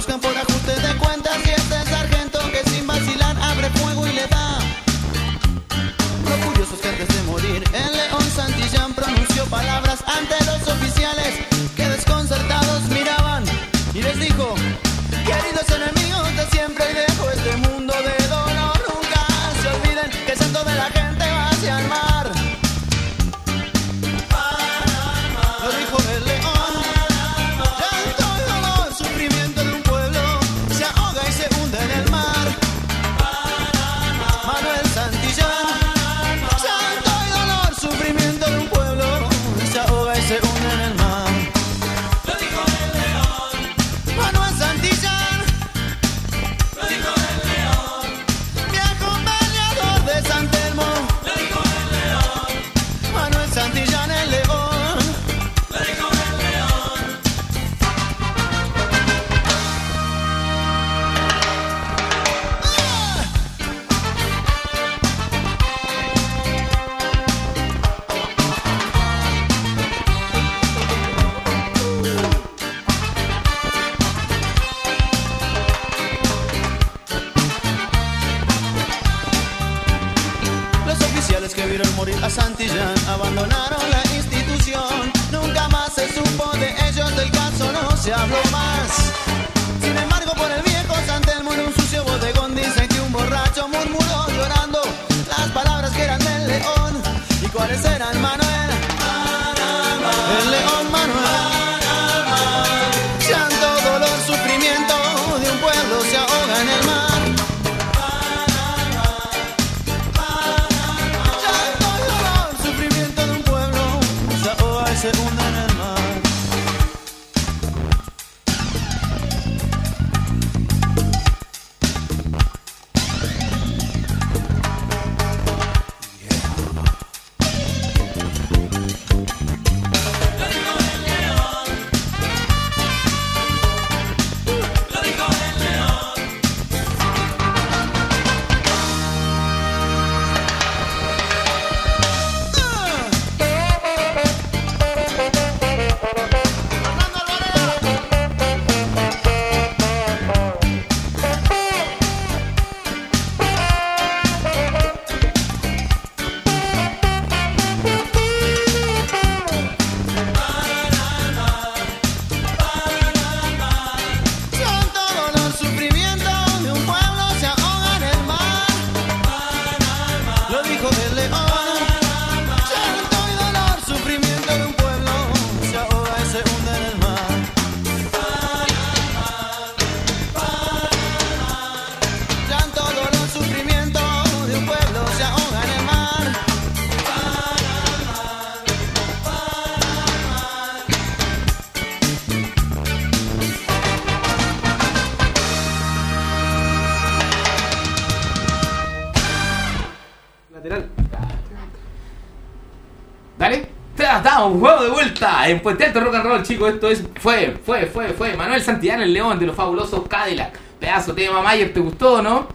E: Buscan por ajuste de cuentas y este sargento que sin vacilar abre fuego y le da. Lo curioso es que antes de morir, el león Santillán pronunció palabras ante los oficiales
A: Juego de vuelta en Puente Alto Rock and Roll, chicos. Esto es, fue, fue, fue, fue. Manuel Santillán el León de los fabulosos Cadillac. Pedazo tema, Mayer, ¿te gustó o no?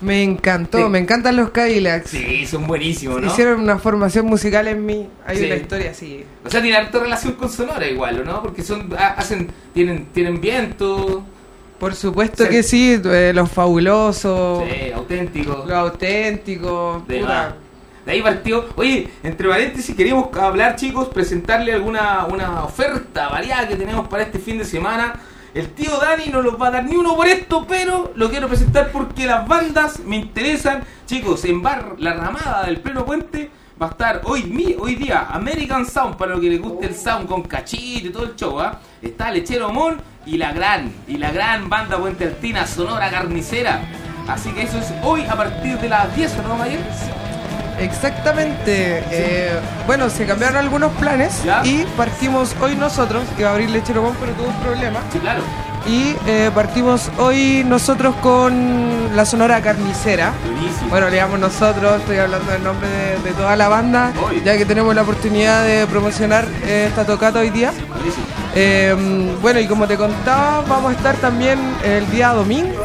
B: Me encantó,
A: Sí.
B: me encantan los Cadillacs.
A: Sí, son buenísimos, ¿no?
B: Hicieron una formación musical en mí. Hay
A: Sí.
B: una historia así.
A: O sea, tiene harta relación con Sonora igual, ¿o no? Porque son, ha- hacen, tienen, tienen viento,
B: Por supuesto que sí, eh, los fabulosos,
A: Sí, auténtico.
B: los auténticos.
A: De,
B: puta.
A: De ahí partió. Oye, entre paréntesis, queríamos hablar, chicos, presentarle alguna una oferta variada que tenemos para este fin de semana. El tío Dani no nos va a dar ni uno por esto, pero lo quiero presentar porque las bandas me interesan. Chicos, en Bar La Ramada del Pleno Puente va a estar hoy, mi, hoy día American Sound, para los que les guste el sound con cachito y todo el show. ¿ah? Está Lechero Mon y la gran, y la gran banda Puente Altina Sonora Carnicera. Así que eso es hoy a partir de las 10, ¿no, Mayer?
B: Exactamente. eh, bueno, se cambiaron algunos planes
A: Ya.
B: y partimos hoy nosotros, iba a abrir Lechero Bon, pero tuvo un problema.
A: Sí, claro.
B: Y eh, partimos hoy nosotros con la Sonora Carnicera.
A: Buenísimo.
B: Bueno, le llamamos nosotros, estoy hablando en nombre de, de toda la banda, ya que tenemos la oportunidad de promocionar eh, esta tocata hoy día.
A: Buenísimo.
B: Bueno, y como te contaba, vamos a estar también el día domingo,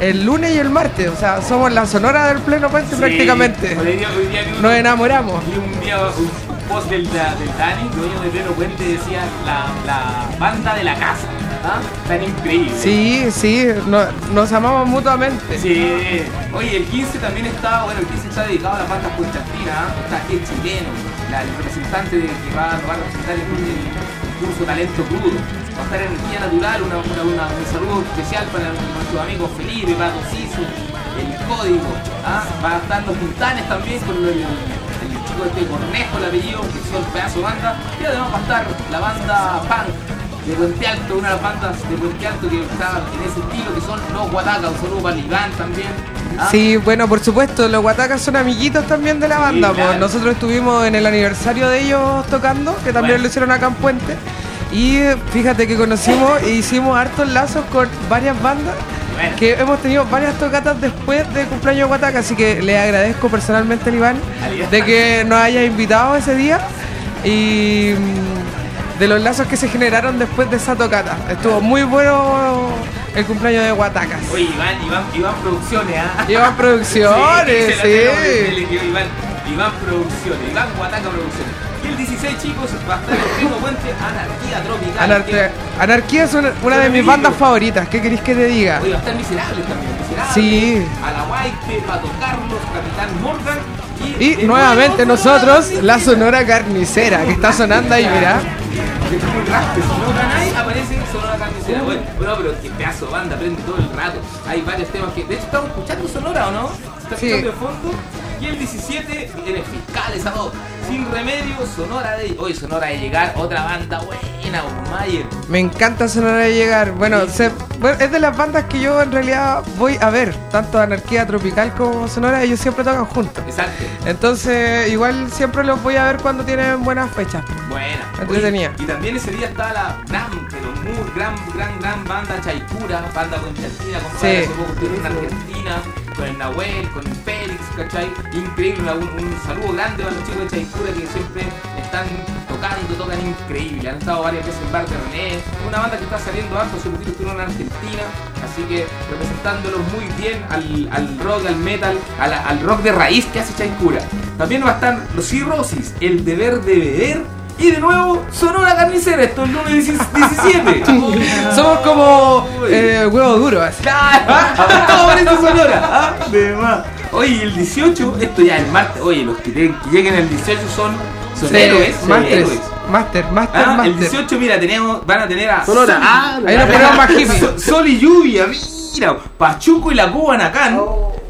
B: el lunes y el martes. O sea, somos la sonora del pleno puente
A: Sí.
B: prácticamente.
A: Hoy día, hoy día vi un,
B: Nos enamoramos.
A: vi un día un post del, del Dani, dueño de Pleno Puente, decía la, la banda de la casa. ¿Ah? Tan increíble.
B: Sí, sí, no- nos amamos mutuamente.
A: Sí. Oye, el 15 también está, bueno, el 15 está dedicado a las bandas puentantinas, ¿ah? está el chileno, la, el representante de, que va, a representar en el, el curso Talento Crudo. Va a estar Energía Natural, una, una- una- un saludo especial para nuestros amigos Felipe, Pato Siso, el Código. ¿ah? Va a estar los Montanes también con el, el chico este Cornejo, el apellido, que son pedazo de banda. Y además va a estar la banda Punk de Puente Alto, una de las bandas de Puente Alto que está en ese estilo, que son los Guatacas, un saludo para el Iván también. ¿ah?
B: Sí, bueno, por supuesto, los Guatacas son amiguitos también de la
A: Sí,
B: banda. pues. Nosotros estuvimos en el aniversario de ellos tocando, que también
A: Bueno.
B: lo hicieron acá en Puente. Y fíjate que conocimos e hicimos hartos lazos con varias bandas.
A: Bueno.
B: Que hemos tenido varias tocatas después de cumpleaños de Guataca, así que le agradezco personalmente al Iván de que nos haya invitado ese día y mm, de los lazos que se generaron después de esa tocata. Estuvo muy bueno el cumpleaños de Guatacas.
A: Oye, Iván, Iván, Iván Producciones, ¿ah?
B: Iván Producciones,
A: Sí,
B: sí.
A: Iván, Iván Producciones, Iván Guataca Producciones. Y el 16, chicos, va a estar el Puente Anarquía Tropical.
B: Anarquía, Anarquía es una, una de mis bandas favoritas. ¿Qué queréis que te diga?
A: Oye, va a estar Miserables también, Miserables.
B: Sí.
A: A la White, Pato Carlos, Capitán Morgan.
B: Y
A: de
B: nuevamente
A: nuevo,
B: nosotros, la Sonora Carnicera, que está sonando ahí,
A: no ganáis, aparece Sonora Carnicera. Bueno, bueno, pero qué pedazo de banda, prende todo el rato. Hay varios temas que. De hecho, estamos escuchando Sonora, ¿o no? ¿Está
B: Sí.
A: escuchando de fondo? Y el 17 viene Fiscales a dos. Sin remedio, Sonora de. Hoy Sonora de llegar, otra banda buena, Mayer.
B: Me encanta Sonora de Llegar. Bueno, se- bueno, es de las bandas que yo en realidad voy a ver. Tanto Anarquía Tropical como Sonora, ellos siempre tocan juntos.
A: Exacto.
B: Entonces, igual siempre los voy a ver cuando tienen buenas fechas.
A: Buena.
B: Entretenida.
A: Oye, y también ese día está la gran, pero muy gran, gran, gran banda Chaipura, banda concertina, compadre.
B: Sí.
A: Hace poco en Argentina, con el Nahuel, con el Félix, ¿cachai? Increíble, un, un saludo grande para los chicos de Chaipura que siempre están tocando, tocan increíble. Han estado varias veces en Bar de René. Una banda que está saliendo harto, hace poquito en Argentina, así que representándolos muy bien al, al rock, al metal, a la- al rock de raíz que hace Chaipura. También va a estar los Cirrosis, el deber de beber. Y de nuevo, Sonora Carnicera, esto es el lunes 17.
B: Somos como eh, huevo duro, así.
A: ¡Claro! Parece Sonora. ¿ah? De más. Oye, el 18, esto ya es martes. Oye, los que, te- que lleguen el 18 son, son héroes. héroes.
B: Master, Master,
A: Ah, el
B: Master.
A: 18, mira, tenemos, van a tener a
C: Sonora.
A: Sol-
C: Ah,
B: Ahí nos ponemos más hippie.
A: Sol, y lluvia, mira, Pachuco y la Cubanacán.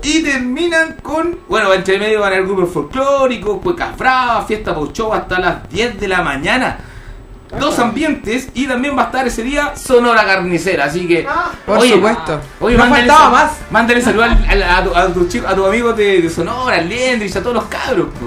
A: Y terminan con, bueno, entre medio van el grupo folclórico, cuecas bravas, fiesta show hasta las 10 de la mañana. Dos ambientes y también va a estar ese día Sonora Carnicera, así que.
B: Por supuesto.
A: Oye,
B: Nos
A: mándale
B: faltaba
A: sal-
B: más.
A: Mándale salud al- al- a, tu, a, tu a tus amigos de, de Sonora, al Lendrich, a todos los cabros. po.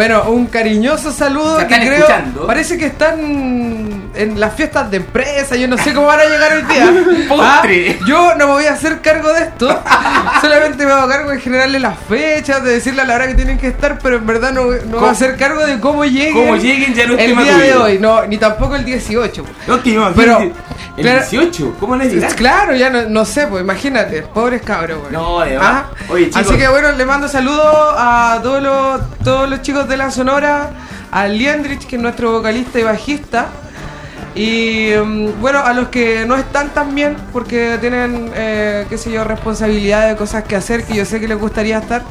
B: Bueno, un cariñoso saludo que creo
A: escuchando.
B: parece que están en las fiestas de empresa, yo no sé cómo van a llegar hoy día. Ah, yo no me voy a hacer cargo de esto, solamente me hago cargo de generarle las fechas, de decirle a la hora que tienen que estar, pero en verdad no, no voy a hacer cargo de cómo lleguen.
A: Cómo lleguen ya no es
B: el día de hoy, no, ni tampoco el 18.
A: No, que imagínate,
B: Pero,
A: el
B: claro-
A: 18, ¿cómo le llegar?
B: Claro, ya no, no sé, pues imagínate, pobres cabros, güey.
A: No, de verdad.
B: Ah,
A: Oye, chicos.
B: Así que bueno, le mando saludos a todos los, todos los chicos de la Sonora, a Liendrich, que es nuestro vocalista y bajista, Y mm, bueno, a los que no están tan bien, porque tienen, eh, qué sé yo, responsabilidad de cosas que hacer, que yo sé que les gustaría estar,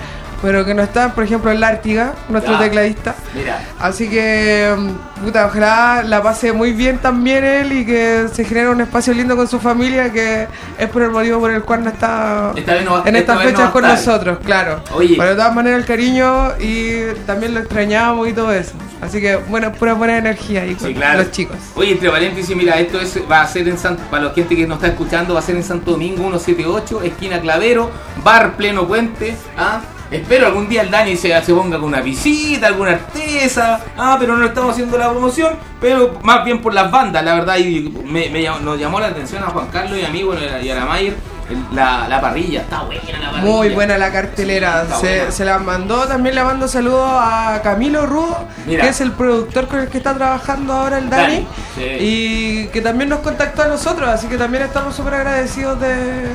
B: pero que no están, por ejemplo, el Lártiga, nuestro
A: Ya.
B: tecladista.
A: Mira.
B: Así que, mm, puta, ojalá la pase muy bien también él y que se genere un espacio lindo con su familia, que es por el motivo por el cual no está
A: Esta no
B: en
A: esta
B: estas fechas con nosotros, claro.
A: Oye.
B: Pero de todas maneras el cariño y también lo extrañamos y todo eso. Así que, bueno, pura buena energía ahí con
A: Sí, claro.
B: los chicos.
A: Oye, entre paréntesis, mira, esto es, va a ser en Santo, para la gente que nos está escuchando, va a ser en Santo Domingo 178, esquina Clavero, bar pleno puente. ¿ah? Espero algún día el Dani se, se ponga con una visita, alguna artesa, ah, pero no estamos haciendo la promoción, pero más bien por las bandas, la verdad, y me, me llamó- nos llamó la atención a Juan Carlos y a mí, bueno, y a la Mayer, la, la parrilla, está buena la parrilla.
B: Muy buena la cartelera. Se, la mandó, también le mando saludos a Camilo Rudo,
A: Mira.
B: que es el productor con el que está trabajando ahora el Dani.
A: Dani, sí.
B: Y que también nos contactó a nosotros, así que también estamos súper agradecidos de,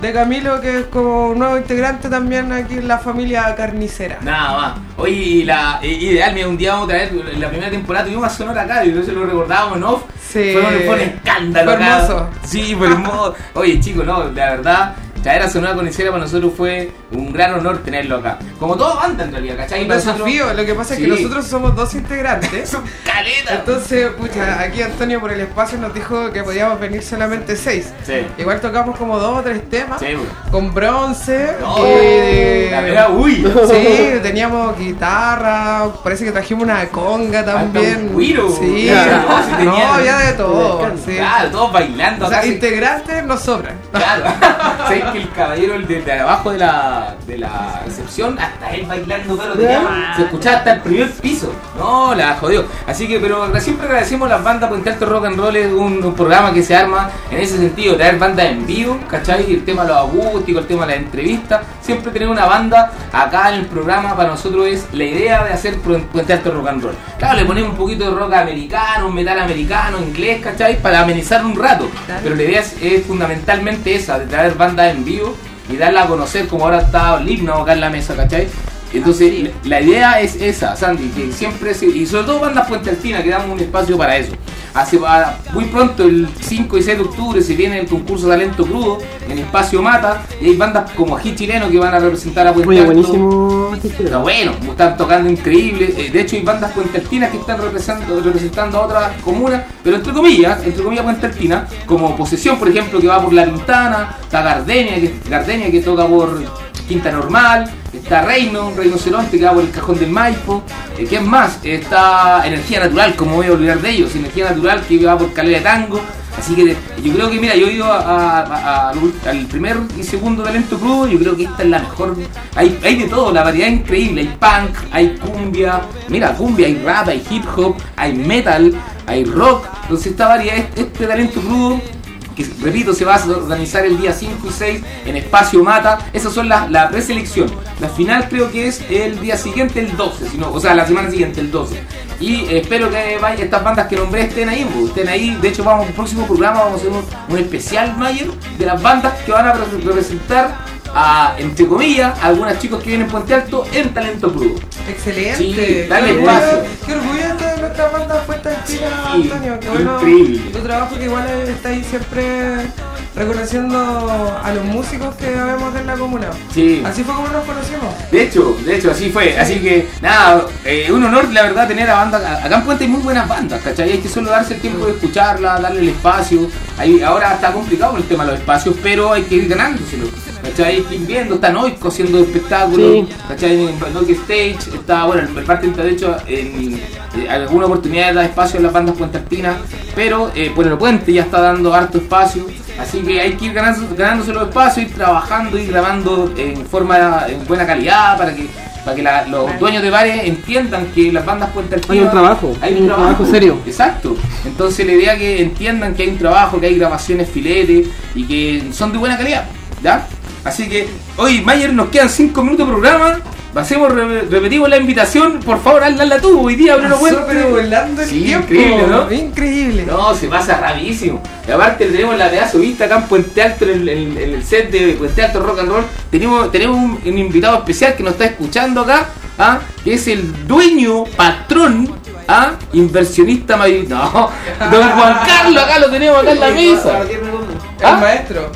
B: de Camilo, que es como un nuevo integrante también aquí en la familia carnicera.
A: Nada más. Oye, y la, y- ideal, mira, un día vamos a traer, en la primera temporada tuvimos a Sonora acá, y no se lo recordábamos en off.
B: Sí.
A: Fue, un- fue un escándalo
B: Fue
A: acá.
B: hermoso.
A: Sí, fue hermoso. Oye, chicos, no, la verdad, traer a Sonora Conicera para nosotros fue un gran honor tenerlo acá. Como toda banda en realidad, ¿cachai?
B: Un
A: Para nosotros-
B: desafío, lo que pasa es
A: Sí.
B: que nosotros somos dos integrantes.
A: Son caletas.
B: Entonces, pucha, aquí Antonio por el espacio nos dijo que podíamos venir solamente seis.
A: Sí.
B: Igual tocamos como dos o tres temas.
A: Sí.
B: Con bronce.
A: No, la verdad, uy.
B: Sí, teníamos guitarra, parece que trajimos una conga también.
A: un.
B: Sí,
A: Claro,
B: no, había de todo. sí.
A: Claro, todos bailando
B: O sea, integrantes nos sobran.
A: Claro. Que el caballero el de, de abajo de la, de la recepción, hasta él bailando, pero tenía- se escuchaba hasta el primer piso. No, la jodió. Así que, pero siempre agradecemos a las bandas Puente Alto Rock and Roll es un, un programa que se arma en ese sentido, traer bandas en vivo, ¿cachai? El tema de los acústicos, el tema de la entrevista. Siempre tener una banda acá en el programa para nosotros es la idea de hacer Pu- Puente Alto Rock and Roll. Claro, le ponemos un poquito de rock americano, un metal americano, inglés, ¿cachai? Para amenizar un rato. Pero la idea es, es fundamentalmente esa, de traer bandas en vivo y darla a conocer como ahora está Ligno acá en la mesa, ¿cachai? Entonces, la idea es esa, Sandy, que siempre se, y sobre todo bandas Puente Altina, que damos un espacio para eso. Hace va- muy pronto, el 5 y 6 de octubre, se viene el concurso Talento Crudo en Espacio Mata, y hay bandas como Ají Chileno que van a representar a Puente
C: Oye,
A: Alto.
C: buenísimo.
A: Está bueno, están tocando increíble. Eh, De hecho, hay bandas puentaltinas que están representando, representando a otras comunas, pero entre comillas, entre comillas puentaltinas, como Posesión, por ejemplo, que va por La Pintana, está Gardenia, que, Gardenia, que toca por Quinta Normal, está Reino, Reino Ceronte, que va por el Cajón del Maipo. Eh, ¿Quién más? Está Energía Natural, como voy a olvidar de ellos, Energía Natural, que va por Calera de Tango. Así que de- yo creo que, mira, yo he ido al primer y segundo talento crudo, yo creo que esta es la mejor. Hay, hay de todo, la variedad es increíble. Hay punk, hay cumbia, mira, cumbia, hay rap, hay hip hop, hay metal, hay rock. Entonces esta variedad, este, este talento crudo, que repito, se va a organizar el día 5 y 6 en Espacio Mata. Esas son las la preselección. La final creo que es el día siguiente, el 12, si no, o sea, la semana siguiente, el 12. Y espero que estas bandas que nombré estén ahí, pues, estén ahí. De hecho, vamos al próximo programa, vamos a hacer un, especial, Mayer, de las bandas que van a re- representar a, entre comillas, a algunas chicos que vienen en Puente Alto en talento crudo.
B: Excelente.
A: Sí, dale
B: qué, orgullo,
A: espacio.
B: qué orgullo de nuestra banda Puesta en
A: Sí,
B: Antonio. Qué bueno
A: increíble.
B: tu trabajo que igual está ahí siempre reconociendo a los músicos que vemos en la comuna.
A: Sí.
B: Así fue como nos conocimos.
A: De hecho, de hecho, así fue. Así que, nada, eh, un honor, la verdad, tener a bandas. Acá en Puente hay muy buenas bandas, ¿cachai? Hay que solo darse el tiempo de escucharla, darle el espacio. Ahí, ahora está complicado el tema de los espacios, pero hay que ir ganándoselo. ¿Cachai? Viendo, está Noisco haciendo espectáculos,
C: Sí.
A: ¿cachai? En Noisco Stage, está, bueno, el parte de hecho, en, en alguna oportunidad da espacio en las bandas puentaltinas, pero eh, por el puente ya está dando harto espacio. Así que hay que ir ganando, ganándose los espacios, ir trabajando, ir grabando en forma, en buena calidad para que para que la- los dueños de bares entiendan que las bandas puentaltinas
C: Hay un trabajo,
A: hay
C: un trabajo serio.
A: Exacto. Entonces la idea es que entiendan que hay un trabajo, que hay grabaciones filete y que son de buena calidad, ¿ya? Así que, hoy Mayer, nos quedan 5 minutos de programa. Hacemos, re- repetimos la invitación. Por favor, hazla tú. Hoy día
B: Pasó,
A: Puente.
B: pero volando el
A: Sí,
B: tiempo.
A: increíble, ¿no?
B: Increíble.
A: No, se pasa rapidísimo. Y aparte tenemos la pedazo vista acá en Puente Alto, en el, en- en el set de Puente Alto Rock and Roll. Tenemos, tenemos un, un invitado especial que nos está escuchando acá, ¿ah? que es el dueño, patrón ¿Ah? Inversionista mayor. No, don Juan Carlos, acá lo tenemos acá en la mesa.
B: El
A: ¿Ah?
B: maestro.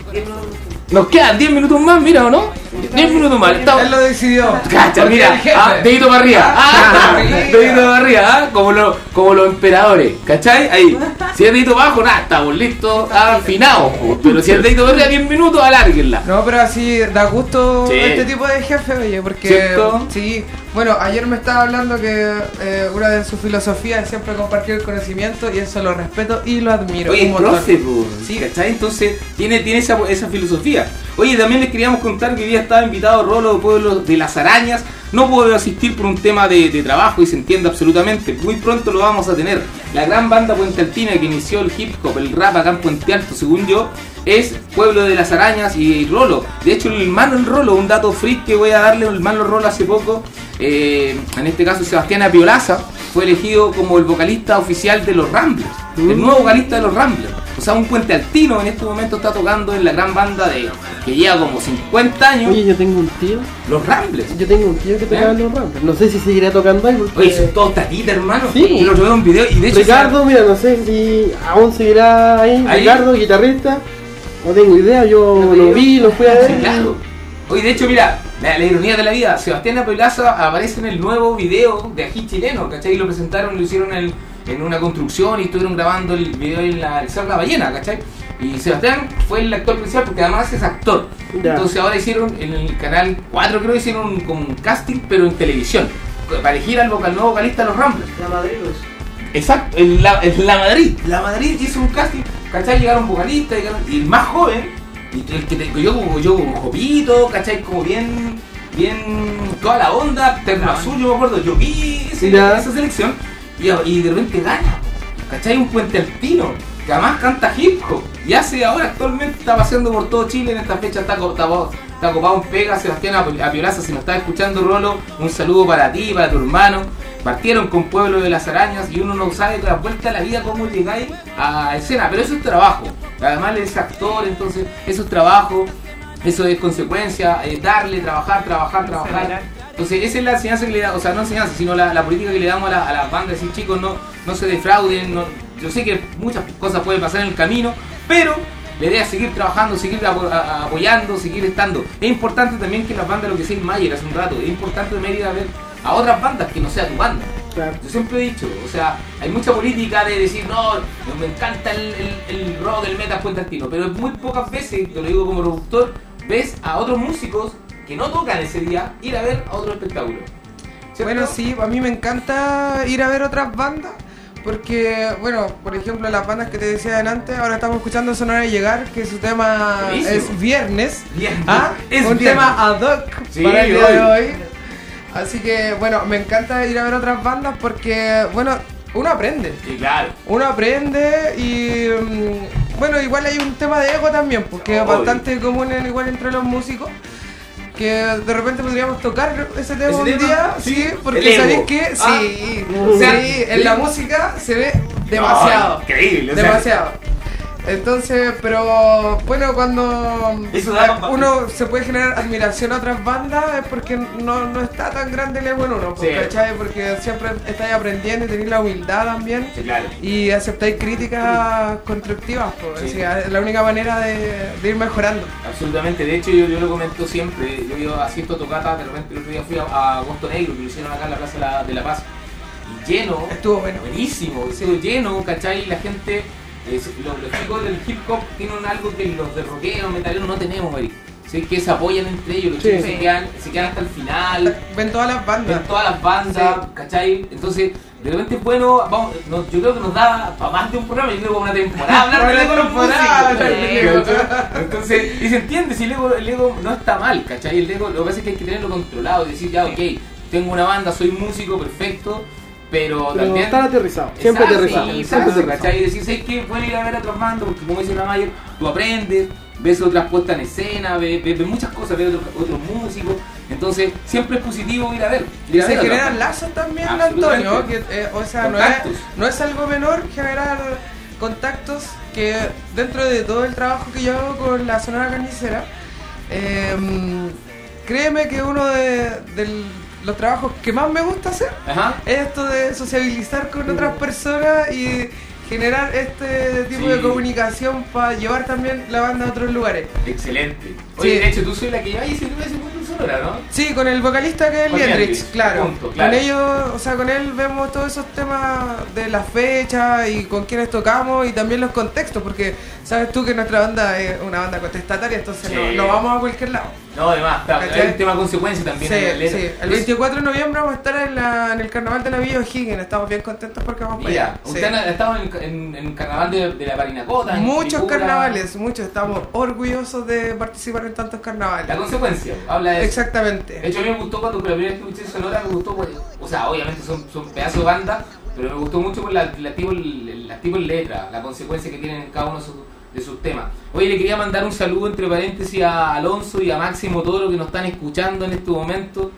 A: Nos quedan 10 minutos más, mira o no. 10 minutos más.
B: Él lo decidió.
A: Cacha, mira, ah, dedito para arriba, ah,
B: Sí.
A: dedito para arriba, ah, como, los, como los emperadores, ¿cachai? Ahí, si es dedito abajo, nada, estamos listos, afinados, pero si es dedito para arriba, 10 minutos, alárguenla.
B: No, pero así da gusto
A: Sí.
B: este tipo de jefe, oye, porque
A: ¿Cierto?
B: sí, bueno, ayer me estaba hablando que eh, una de sus filosofías es siempre compartir el conocimiento y eso lo respeto y lo admiro.
A: Oye, profe,
B: Sí.
A: ¿cachai? Entonces, tiene, tiene esa, esa filosofía. Oye, también les queríamos contar que hoy día estaba invitado Rolo de Pueblo de las Arañas. No puedo asistir por un tema de, de trabajo y se entiende absolutamente. Muy pronto lo vamos a tener. La gran banda Puente Altina que inició el hip hop, el rap acá en Puente Alto, según yo, es Pueblo de las Arañas y, Rolo. De hecho, el hermano el Rolo, un dato freak que voy a darle, el hermano Rolo hace poco, eh, en este caso Sebastián Apiolaza, fue elegido como el vocalista oficial de los Ramblers. El nuevo vocalista de los Ramblers. O sea, un puente altino en este momento está tocando en la gran banda de que lleva como 50 años,
C: Oye, yo tengo un tío,
A: los Ramblers.
C: yo tengo un tío que tocaba en los Ramblers. No sé si seguirá tocando ahí porque...
A: Oye, son todos tatitas, hermano.
C: Sí.
A: Yo veo en video y de hecho.
C: Ricardo, mira, no sé si aún seguirá ahí,
A: Ahí.
C: Ricardo, guitarrista. No tengo idea, yo
A: No
C: lo vi, lo fui a ver.
A: Sí, claro. Oye, de hecho, mira, la, la ironía de la vida, Sebastián Apelaza aparece en el nuevo video de Ají Chileno, ¿cachai? Y lo presentaron, lo hicieron en, en una construcción y estuvieron grabando el video en la, el Cerro de la Ballena, ¿cachai? Y Sebastián fue el actor principal porque además es actor. Entonces ahora hicieron en el canal 4, creo que hicieron un, casting, pero en televisión, para elegir al, vocal, nuevo vocalista de los Ramblers.
C: La Madrid,
A: Exacto, en la, en la Madrid. La Madrid hizo un casting, ¿cachai? Llegaron vocalistas, llegaron, y el más joven, y el que te, yo como yo como jovito, ¿cachai? Como bien, bien, toda la onda, terno azul, yo me acuerdo, yo vi ese- esa selección, y, de repente gana, ¿cachai? Un puente altino, que además canta hip hop, y hace ahora actualmente, está paseando por todo Chile en esta fecha, está, co- está, copado un pega, Sebastián Api- Apiolaza, si nos está escuchando Rolo, un saludo para ti, para tu hermano, partieron con Pueblo de las Arañas y uno no sabe la vuelta a la vida cómo llegáis a escena, pero eso es trabajo. Además es actor, entonces eso es trabajo, eso es consecuencia, darle, trabajar, trabajar, trabajar. Entonces esa es la enseñanza que le da, o sea, no enseñanza, sino la, la política que le damos a la, a las bandas, decir chicos, no, no se defrauden, no- yo sé que muchas cosas pueden pasar en el camino, pero la idea es seguir trabajando, seguir apoyando, seguir estando. Es importante también que las bandas, lo que decía Mayer hace un rato, es importante también ir a ver a otras bandas que no sea tu banda.
C: Claro.
A: Yo siempre he dicho, o sea, hay mucha política de decir, no, me encanta el, el, el rock, el metal Puente Altino, pero muy pocas veces, te lo digo como productor, ves a otros músicos que no tocan ese día ir a ver a otro espectáculo. ¿Cierto?
B: Bueno, sí, a mí me encanta ir a ver otras bandas. Porque, bueno, por ejemplo, las bandas que te decía adelante, ahora estamos escuchando Sonora de Llegar, que su tema
A: Buenísimo.
B: es Viernes.
A: Bien.
B: Ah,
A: Es
B: un
A: viernes.
B: tema ad hoc
A: Sí,
B: para el día de
A: hoy.
B: Así que, bueno, me encanta ir a ver otras bandas porque, bueno, uno aprende.
A: Sí, claro.
B: Uno aprende y, mm, bueno, igual hay un tema de ego también, porque es bastante común en- igual entre los músicos. Que de repente podríamos tocar ese tema
A: ¿Ese
B: un
A: tema?
B: día,
A: Sí.
B: porque sabéis que
A: Ah.
B: sí, en la música se ve demasiado.
A: No, increíble, o sea,
B: demasiado. Entonces, pero bueno, cuando uno se puede generar admiración a otras bandas es porque no, no está tan grande el ego en uno,
A: Sí.
B: ¿cachai? Porque siempre estáis aprendiendo y tenéis la humildad también
A: Sí, claro.
B: y aceptáis críticas constructivas, pues,
A: Sí.
B: es la única manera de, de ir mejorando.
A: Absolutamente, de hecho yo, yo lo comento siempre, yo, yo asisto a tocatas, de repente el otro día fui a, Agosto Negro, que lo hicieron acá en la Plaza de la, Paz, y lleno,
B: Estuvo bueno.
A: buenísimo, o sea, lleno, ¿cachai? La gente, los, los chicos del hip hop tienen algo que los de rockero, metaleros no tenemos, Eric. ¿sí? Que se apoyan entre ellos, los
C: Sí.
A: chicos se quedan, se quedan hasta el final,
B: Ven todas las bandas.
A: ven todas las bandas, ¿cachai? Entonces, de repente es bueno, vamos, no, yo creo que nos da para más de un programa, yo creo que una temporada hablar de los
B: sí.
A: ¿cachai? Entonces, y se entiende, si el ego, el ego no está mal, ¿cachai? El ego, lo que pasa es que hay que tenerlo controlado y decir, ya, ok, tengo una banda, soy músico, perfecto, pero,
C: Pero
A: también...
C: estar aterrizado, siempre aterrizado.
A: sí,
C: siempre aterrizado.
A: Y decir, ¿sabes qué? Ir a ver a bandas, porque como dice la Mayer, tú aprendes, ves otras puestas en escena, ves, ves- ves muchas cosas, ves otros, otros músicos, entonces siempre es positivo ir a ver.
B: Y
A: ir a
B: se
A: ver
B: generan lazos también. Antonio. Que, eh, o sea, no es,
A: Contactos.
B: no es algo menor generar contactos que dentro de todo el trabajo que yo hago con la Sonora Carnicera, eh, créeme que uno de, del- los trabajos que más me gusta hacer
A: Ajá.
B: es esto de sociabilizar con otras personas y generar este tipo de comunicación para llevar también la banda a otros lugares.
A: Excelente. Oye,
B: Sí.
A: de hecho, tú soy la que lleva y se hace muy sonora, ¿no?
B: Sí, con el vocalista que es Liendrich, claro.
A: punto, claro.
B: Con ellos, o sea, con él vemos todos esos temas de las fechas y con quienes tocamos y también los contextos, porque sabes tú que nuestra banda es una banda contestataria, entonces
A: Sí.
B: no, no vamos a cualquier lado.
A: No, además,
B: ¿Cachai?
A: hay un tema consecuencia también
B: Sí,
A: en la
B: sí. El 24 de noviembre vamos a estar en, la- en el carnaval de la Villa O'Higgins, estamos bien contentos porque vamos para allá. Sí.
A: estado en, el carnaval de, de la Parinacota.
B: Muchos carnavales, muchos, estamos orgullosos de participar en tantos carnavales.
A: La consecuencia, habla de eso. De
B: Exactamente.
A: hecho, a mí me gustó cuando la primera vez que escuché Sonora, me gustó, pues, o sea, obviamente son, son pedazos de banda, pero me gustó mucho por la, la, tipo, la tipo en letra, la consecuencia que tienen en cada uno de sus, de sus temas. Oye, le quería mandar un saludo entre paréntesis a Alonso y a Máximo Toro que nos están escuchando en este momento.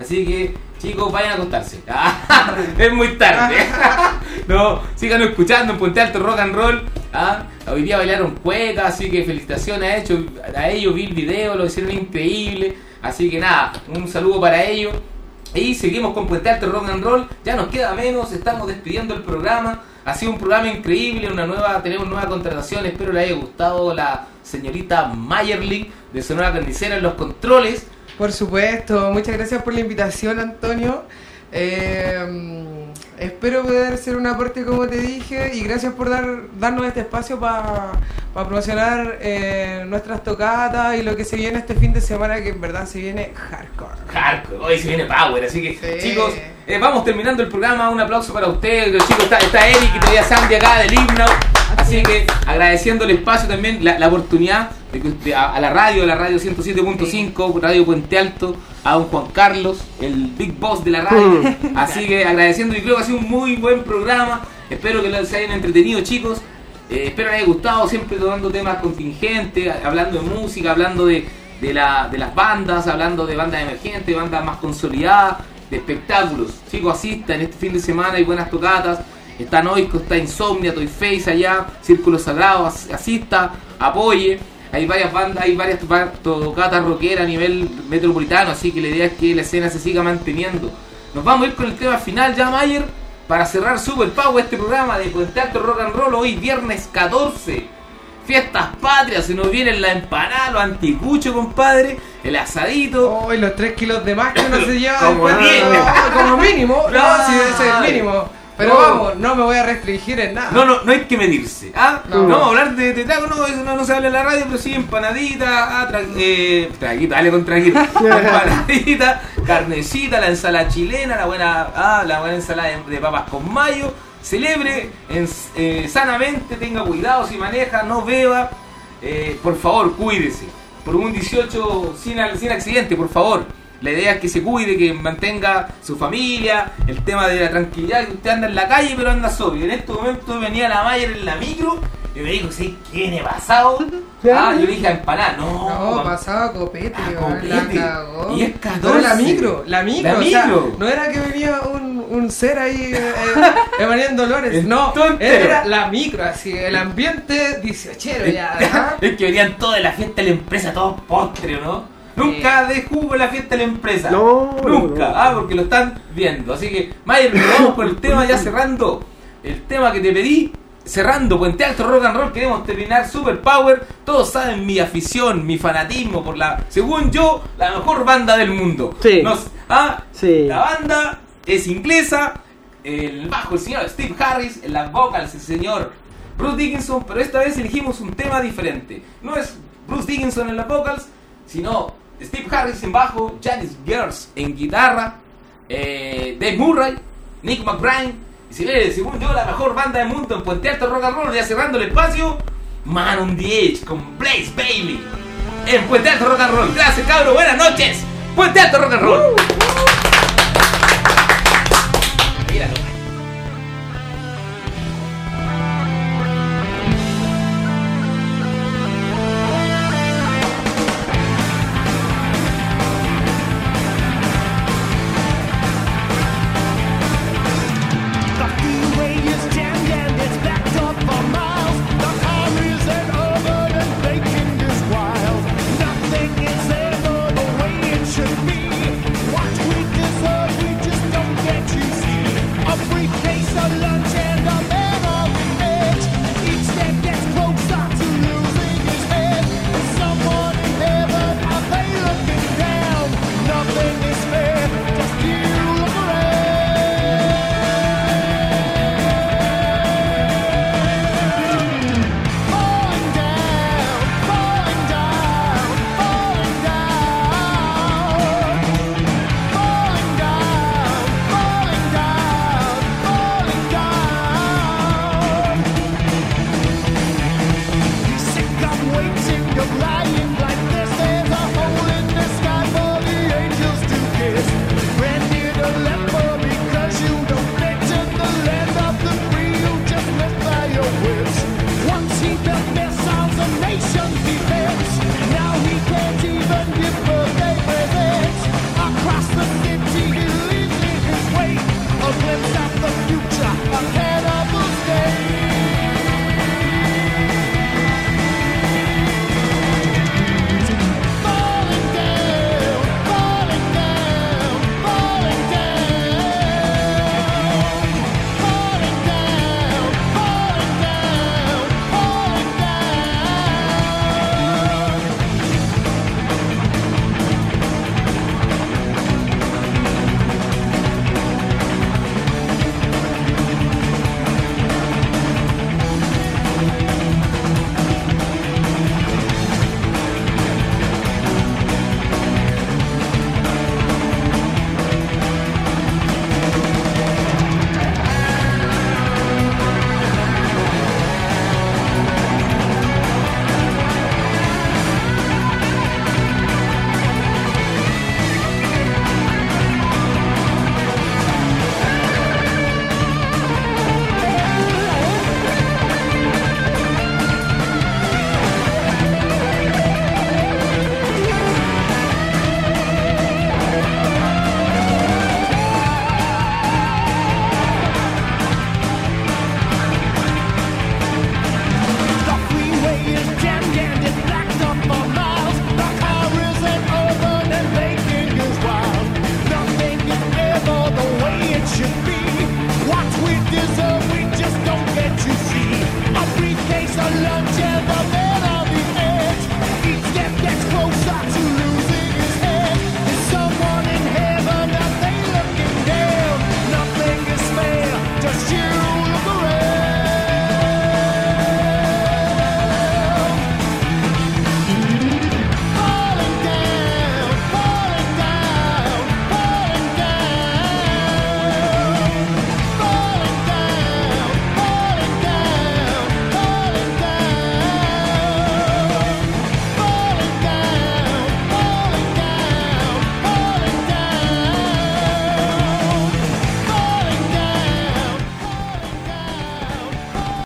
A: Así que, chicos, vayan a acostarse. es muy tarde. no, sigan escuchando en Puente Alto Rock and Roll. ¿ah? Hoy día bailaron cueca, así que felicitaciones a, hecho, a ellos. Vi el video, lo hicieron increíble. Así que nada, un saludo para ellos. Y seguimos con Puente Alto Rock and Roll. Ya nos queda menos, estamos despidiendo el programa. Ha sido un programa increíble, una nueva, tenemos nueva contratación. Espero le haya gustado la señorita Mayerling de Sonora Carnicera en los controles.
B: Por supuesto, muchas gracias por la invitación, Antonio. Eh, espero poder ser un aporte como te dije y gracias por dar, darnos este espacio para promocionar eh, nuestras tocatas y lo que se viene este fin de semana que en verdad se viene hardcore.
A: Hardcore, hoy se viene Power, así que
B: Sí.
A: chicos, eh, vamos terminando el programa, un aplauso para ustedes, chicos, está, está Eric y todavía Sandy acá del himno, así que agradeciendo el espacio también, la, la oportunidad de, que- de- a, a la radio, a la radio 107.5, Radio Puente Alto, a don Juan Carlos, el big boss de la radio, así que agradeciendo y creo que ha sido un muy buen programa, espero que se hayan entretenido chicos, eh, espero les haya gustado, siempre tomando temas contingentes, hablando de música, hablando de, de, la, de las bandas, hablando de bandas emergentes, bandas más consolidadas, de espectáculos. Chicos, asistan este fin de semana, hay buenas tocatas. Está Noisco, está Insomnia, Toy Face allá, Círculo Sagrado, as- asista, apoye. Hay varias bandas, hay varias to- tocatas rockeras a nivel metropolitano, así que la idea es que la escena se siga manteniendo. Nos vamos a ir con el tema final ya, Mayer, para cerrar Super Power este programa de Puente Alto Rock and Roll hoy viernes 14. Fiestas patrias, se nos vienen la empanada, los anticuchos, compadre, el asadito.
B: Hoy los 3 kilos de más que uno se lleva
A: Como mínimo.
B: como mínimo, no,
A: Claro.
B: si es el mínimo. Pero vamos, no me voy a restringir en nada.
A: No, no, no hay que medirse. ¿ah? No,
B: No.
A: vamos a hablar de, de trago, no, eso no, no se habla en la radio, pero sí empanadita, ah, tra- eh, traguito, dale con traguito. empanadita, carnecita, la ensalada chilena, la buena, ah, la buena ensalada de, de papas con mayo. Celebre en- eh, sanamente, tenga cuidado si maneja, no beba. Eh, por favor, cuídese. Por un 18 sin, al- sin accidente, por favor. La idea es que se cuide, que mantenga su familia, el tema de la tranquilidad, que usted anda en la calle pero anda sobrio. En este momento venía la Mayer en la micro y me dijo, ¿sí? ¿qué viene pasado? Ah, yo le dije a empanar, no,
B: No, pasaba copete,
A: Ah,
B: weón,
A: copete.
B: la cagó.
A: Y es
B: Pero
A: 14.
B: la micro, la micro,
A: La
B: o sea,
A: micro.
B: no era que venía un, un ser ahí eh, eh, Dolores, no, era la micro, así, el ambiente 18 ya,
A: es que venían todos de la fiesta de la empresa, todos postres, ¿no? Nunca de jugo la fiesta de la empresa.
C: No,
A: Nunca,
C: no.
A: ah, porque lo están viendo. Así que, Mayer, vamos con el tema ya cerrando. El tema que te pedí, cerrando Puente Alto Rock and Roll, queremos terminar Super Power. Todos saben mi afición, mi fanatismo por la, según yo, la mejor banda del mundo.
C: Sí.
A: Nos- ah,
C: Sí.
A: La banda es inglesa, el bajo el señor Steve Harris, en las vocals el señor Bruce Dickinson, pero esta vez elegimos un tema diferente. No es Bruce Dickinson en las vocals, sino Steve Harris en bajo, Janice Girls en guitarra, eh, Dave Murray, Nick McBride, y si ve, según yo, la mejor banda del mundo en Puente Alto Rock and Roll, ya cerrando el espacio, Man on the Edge con Blaze Bailey en Puente Alto Rock and Roll. Gracias, cabros, buenas noches. Puente Alto Rock and Roll.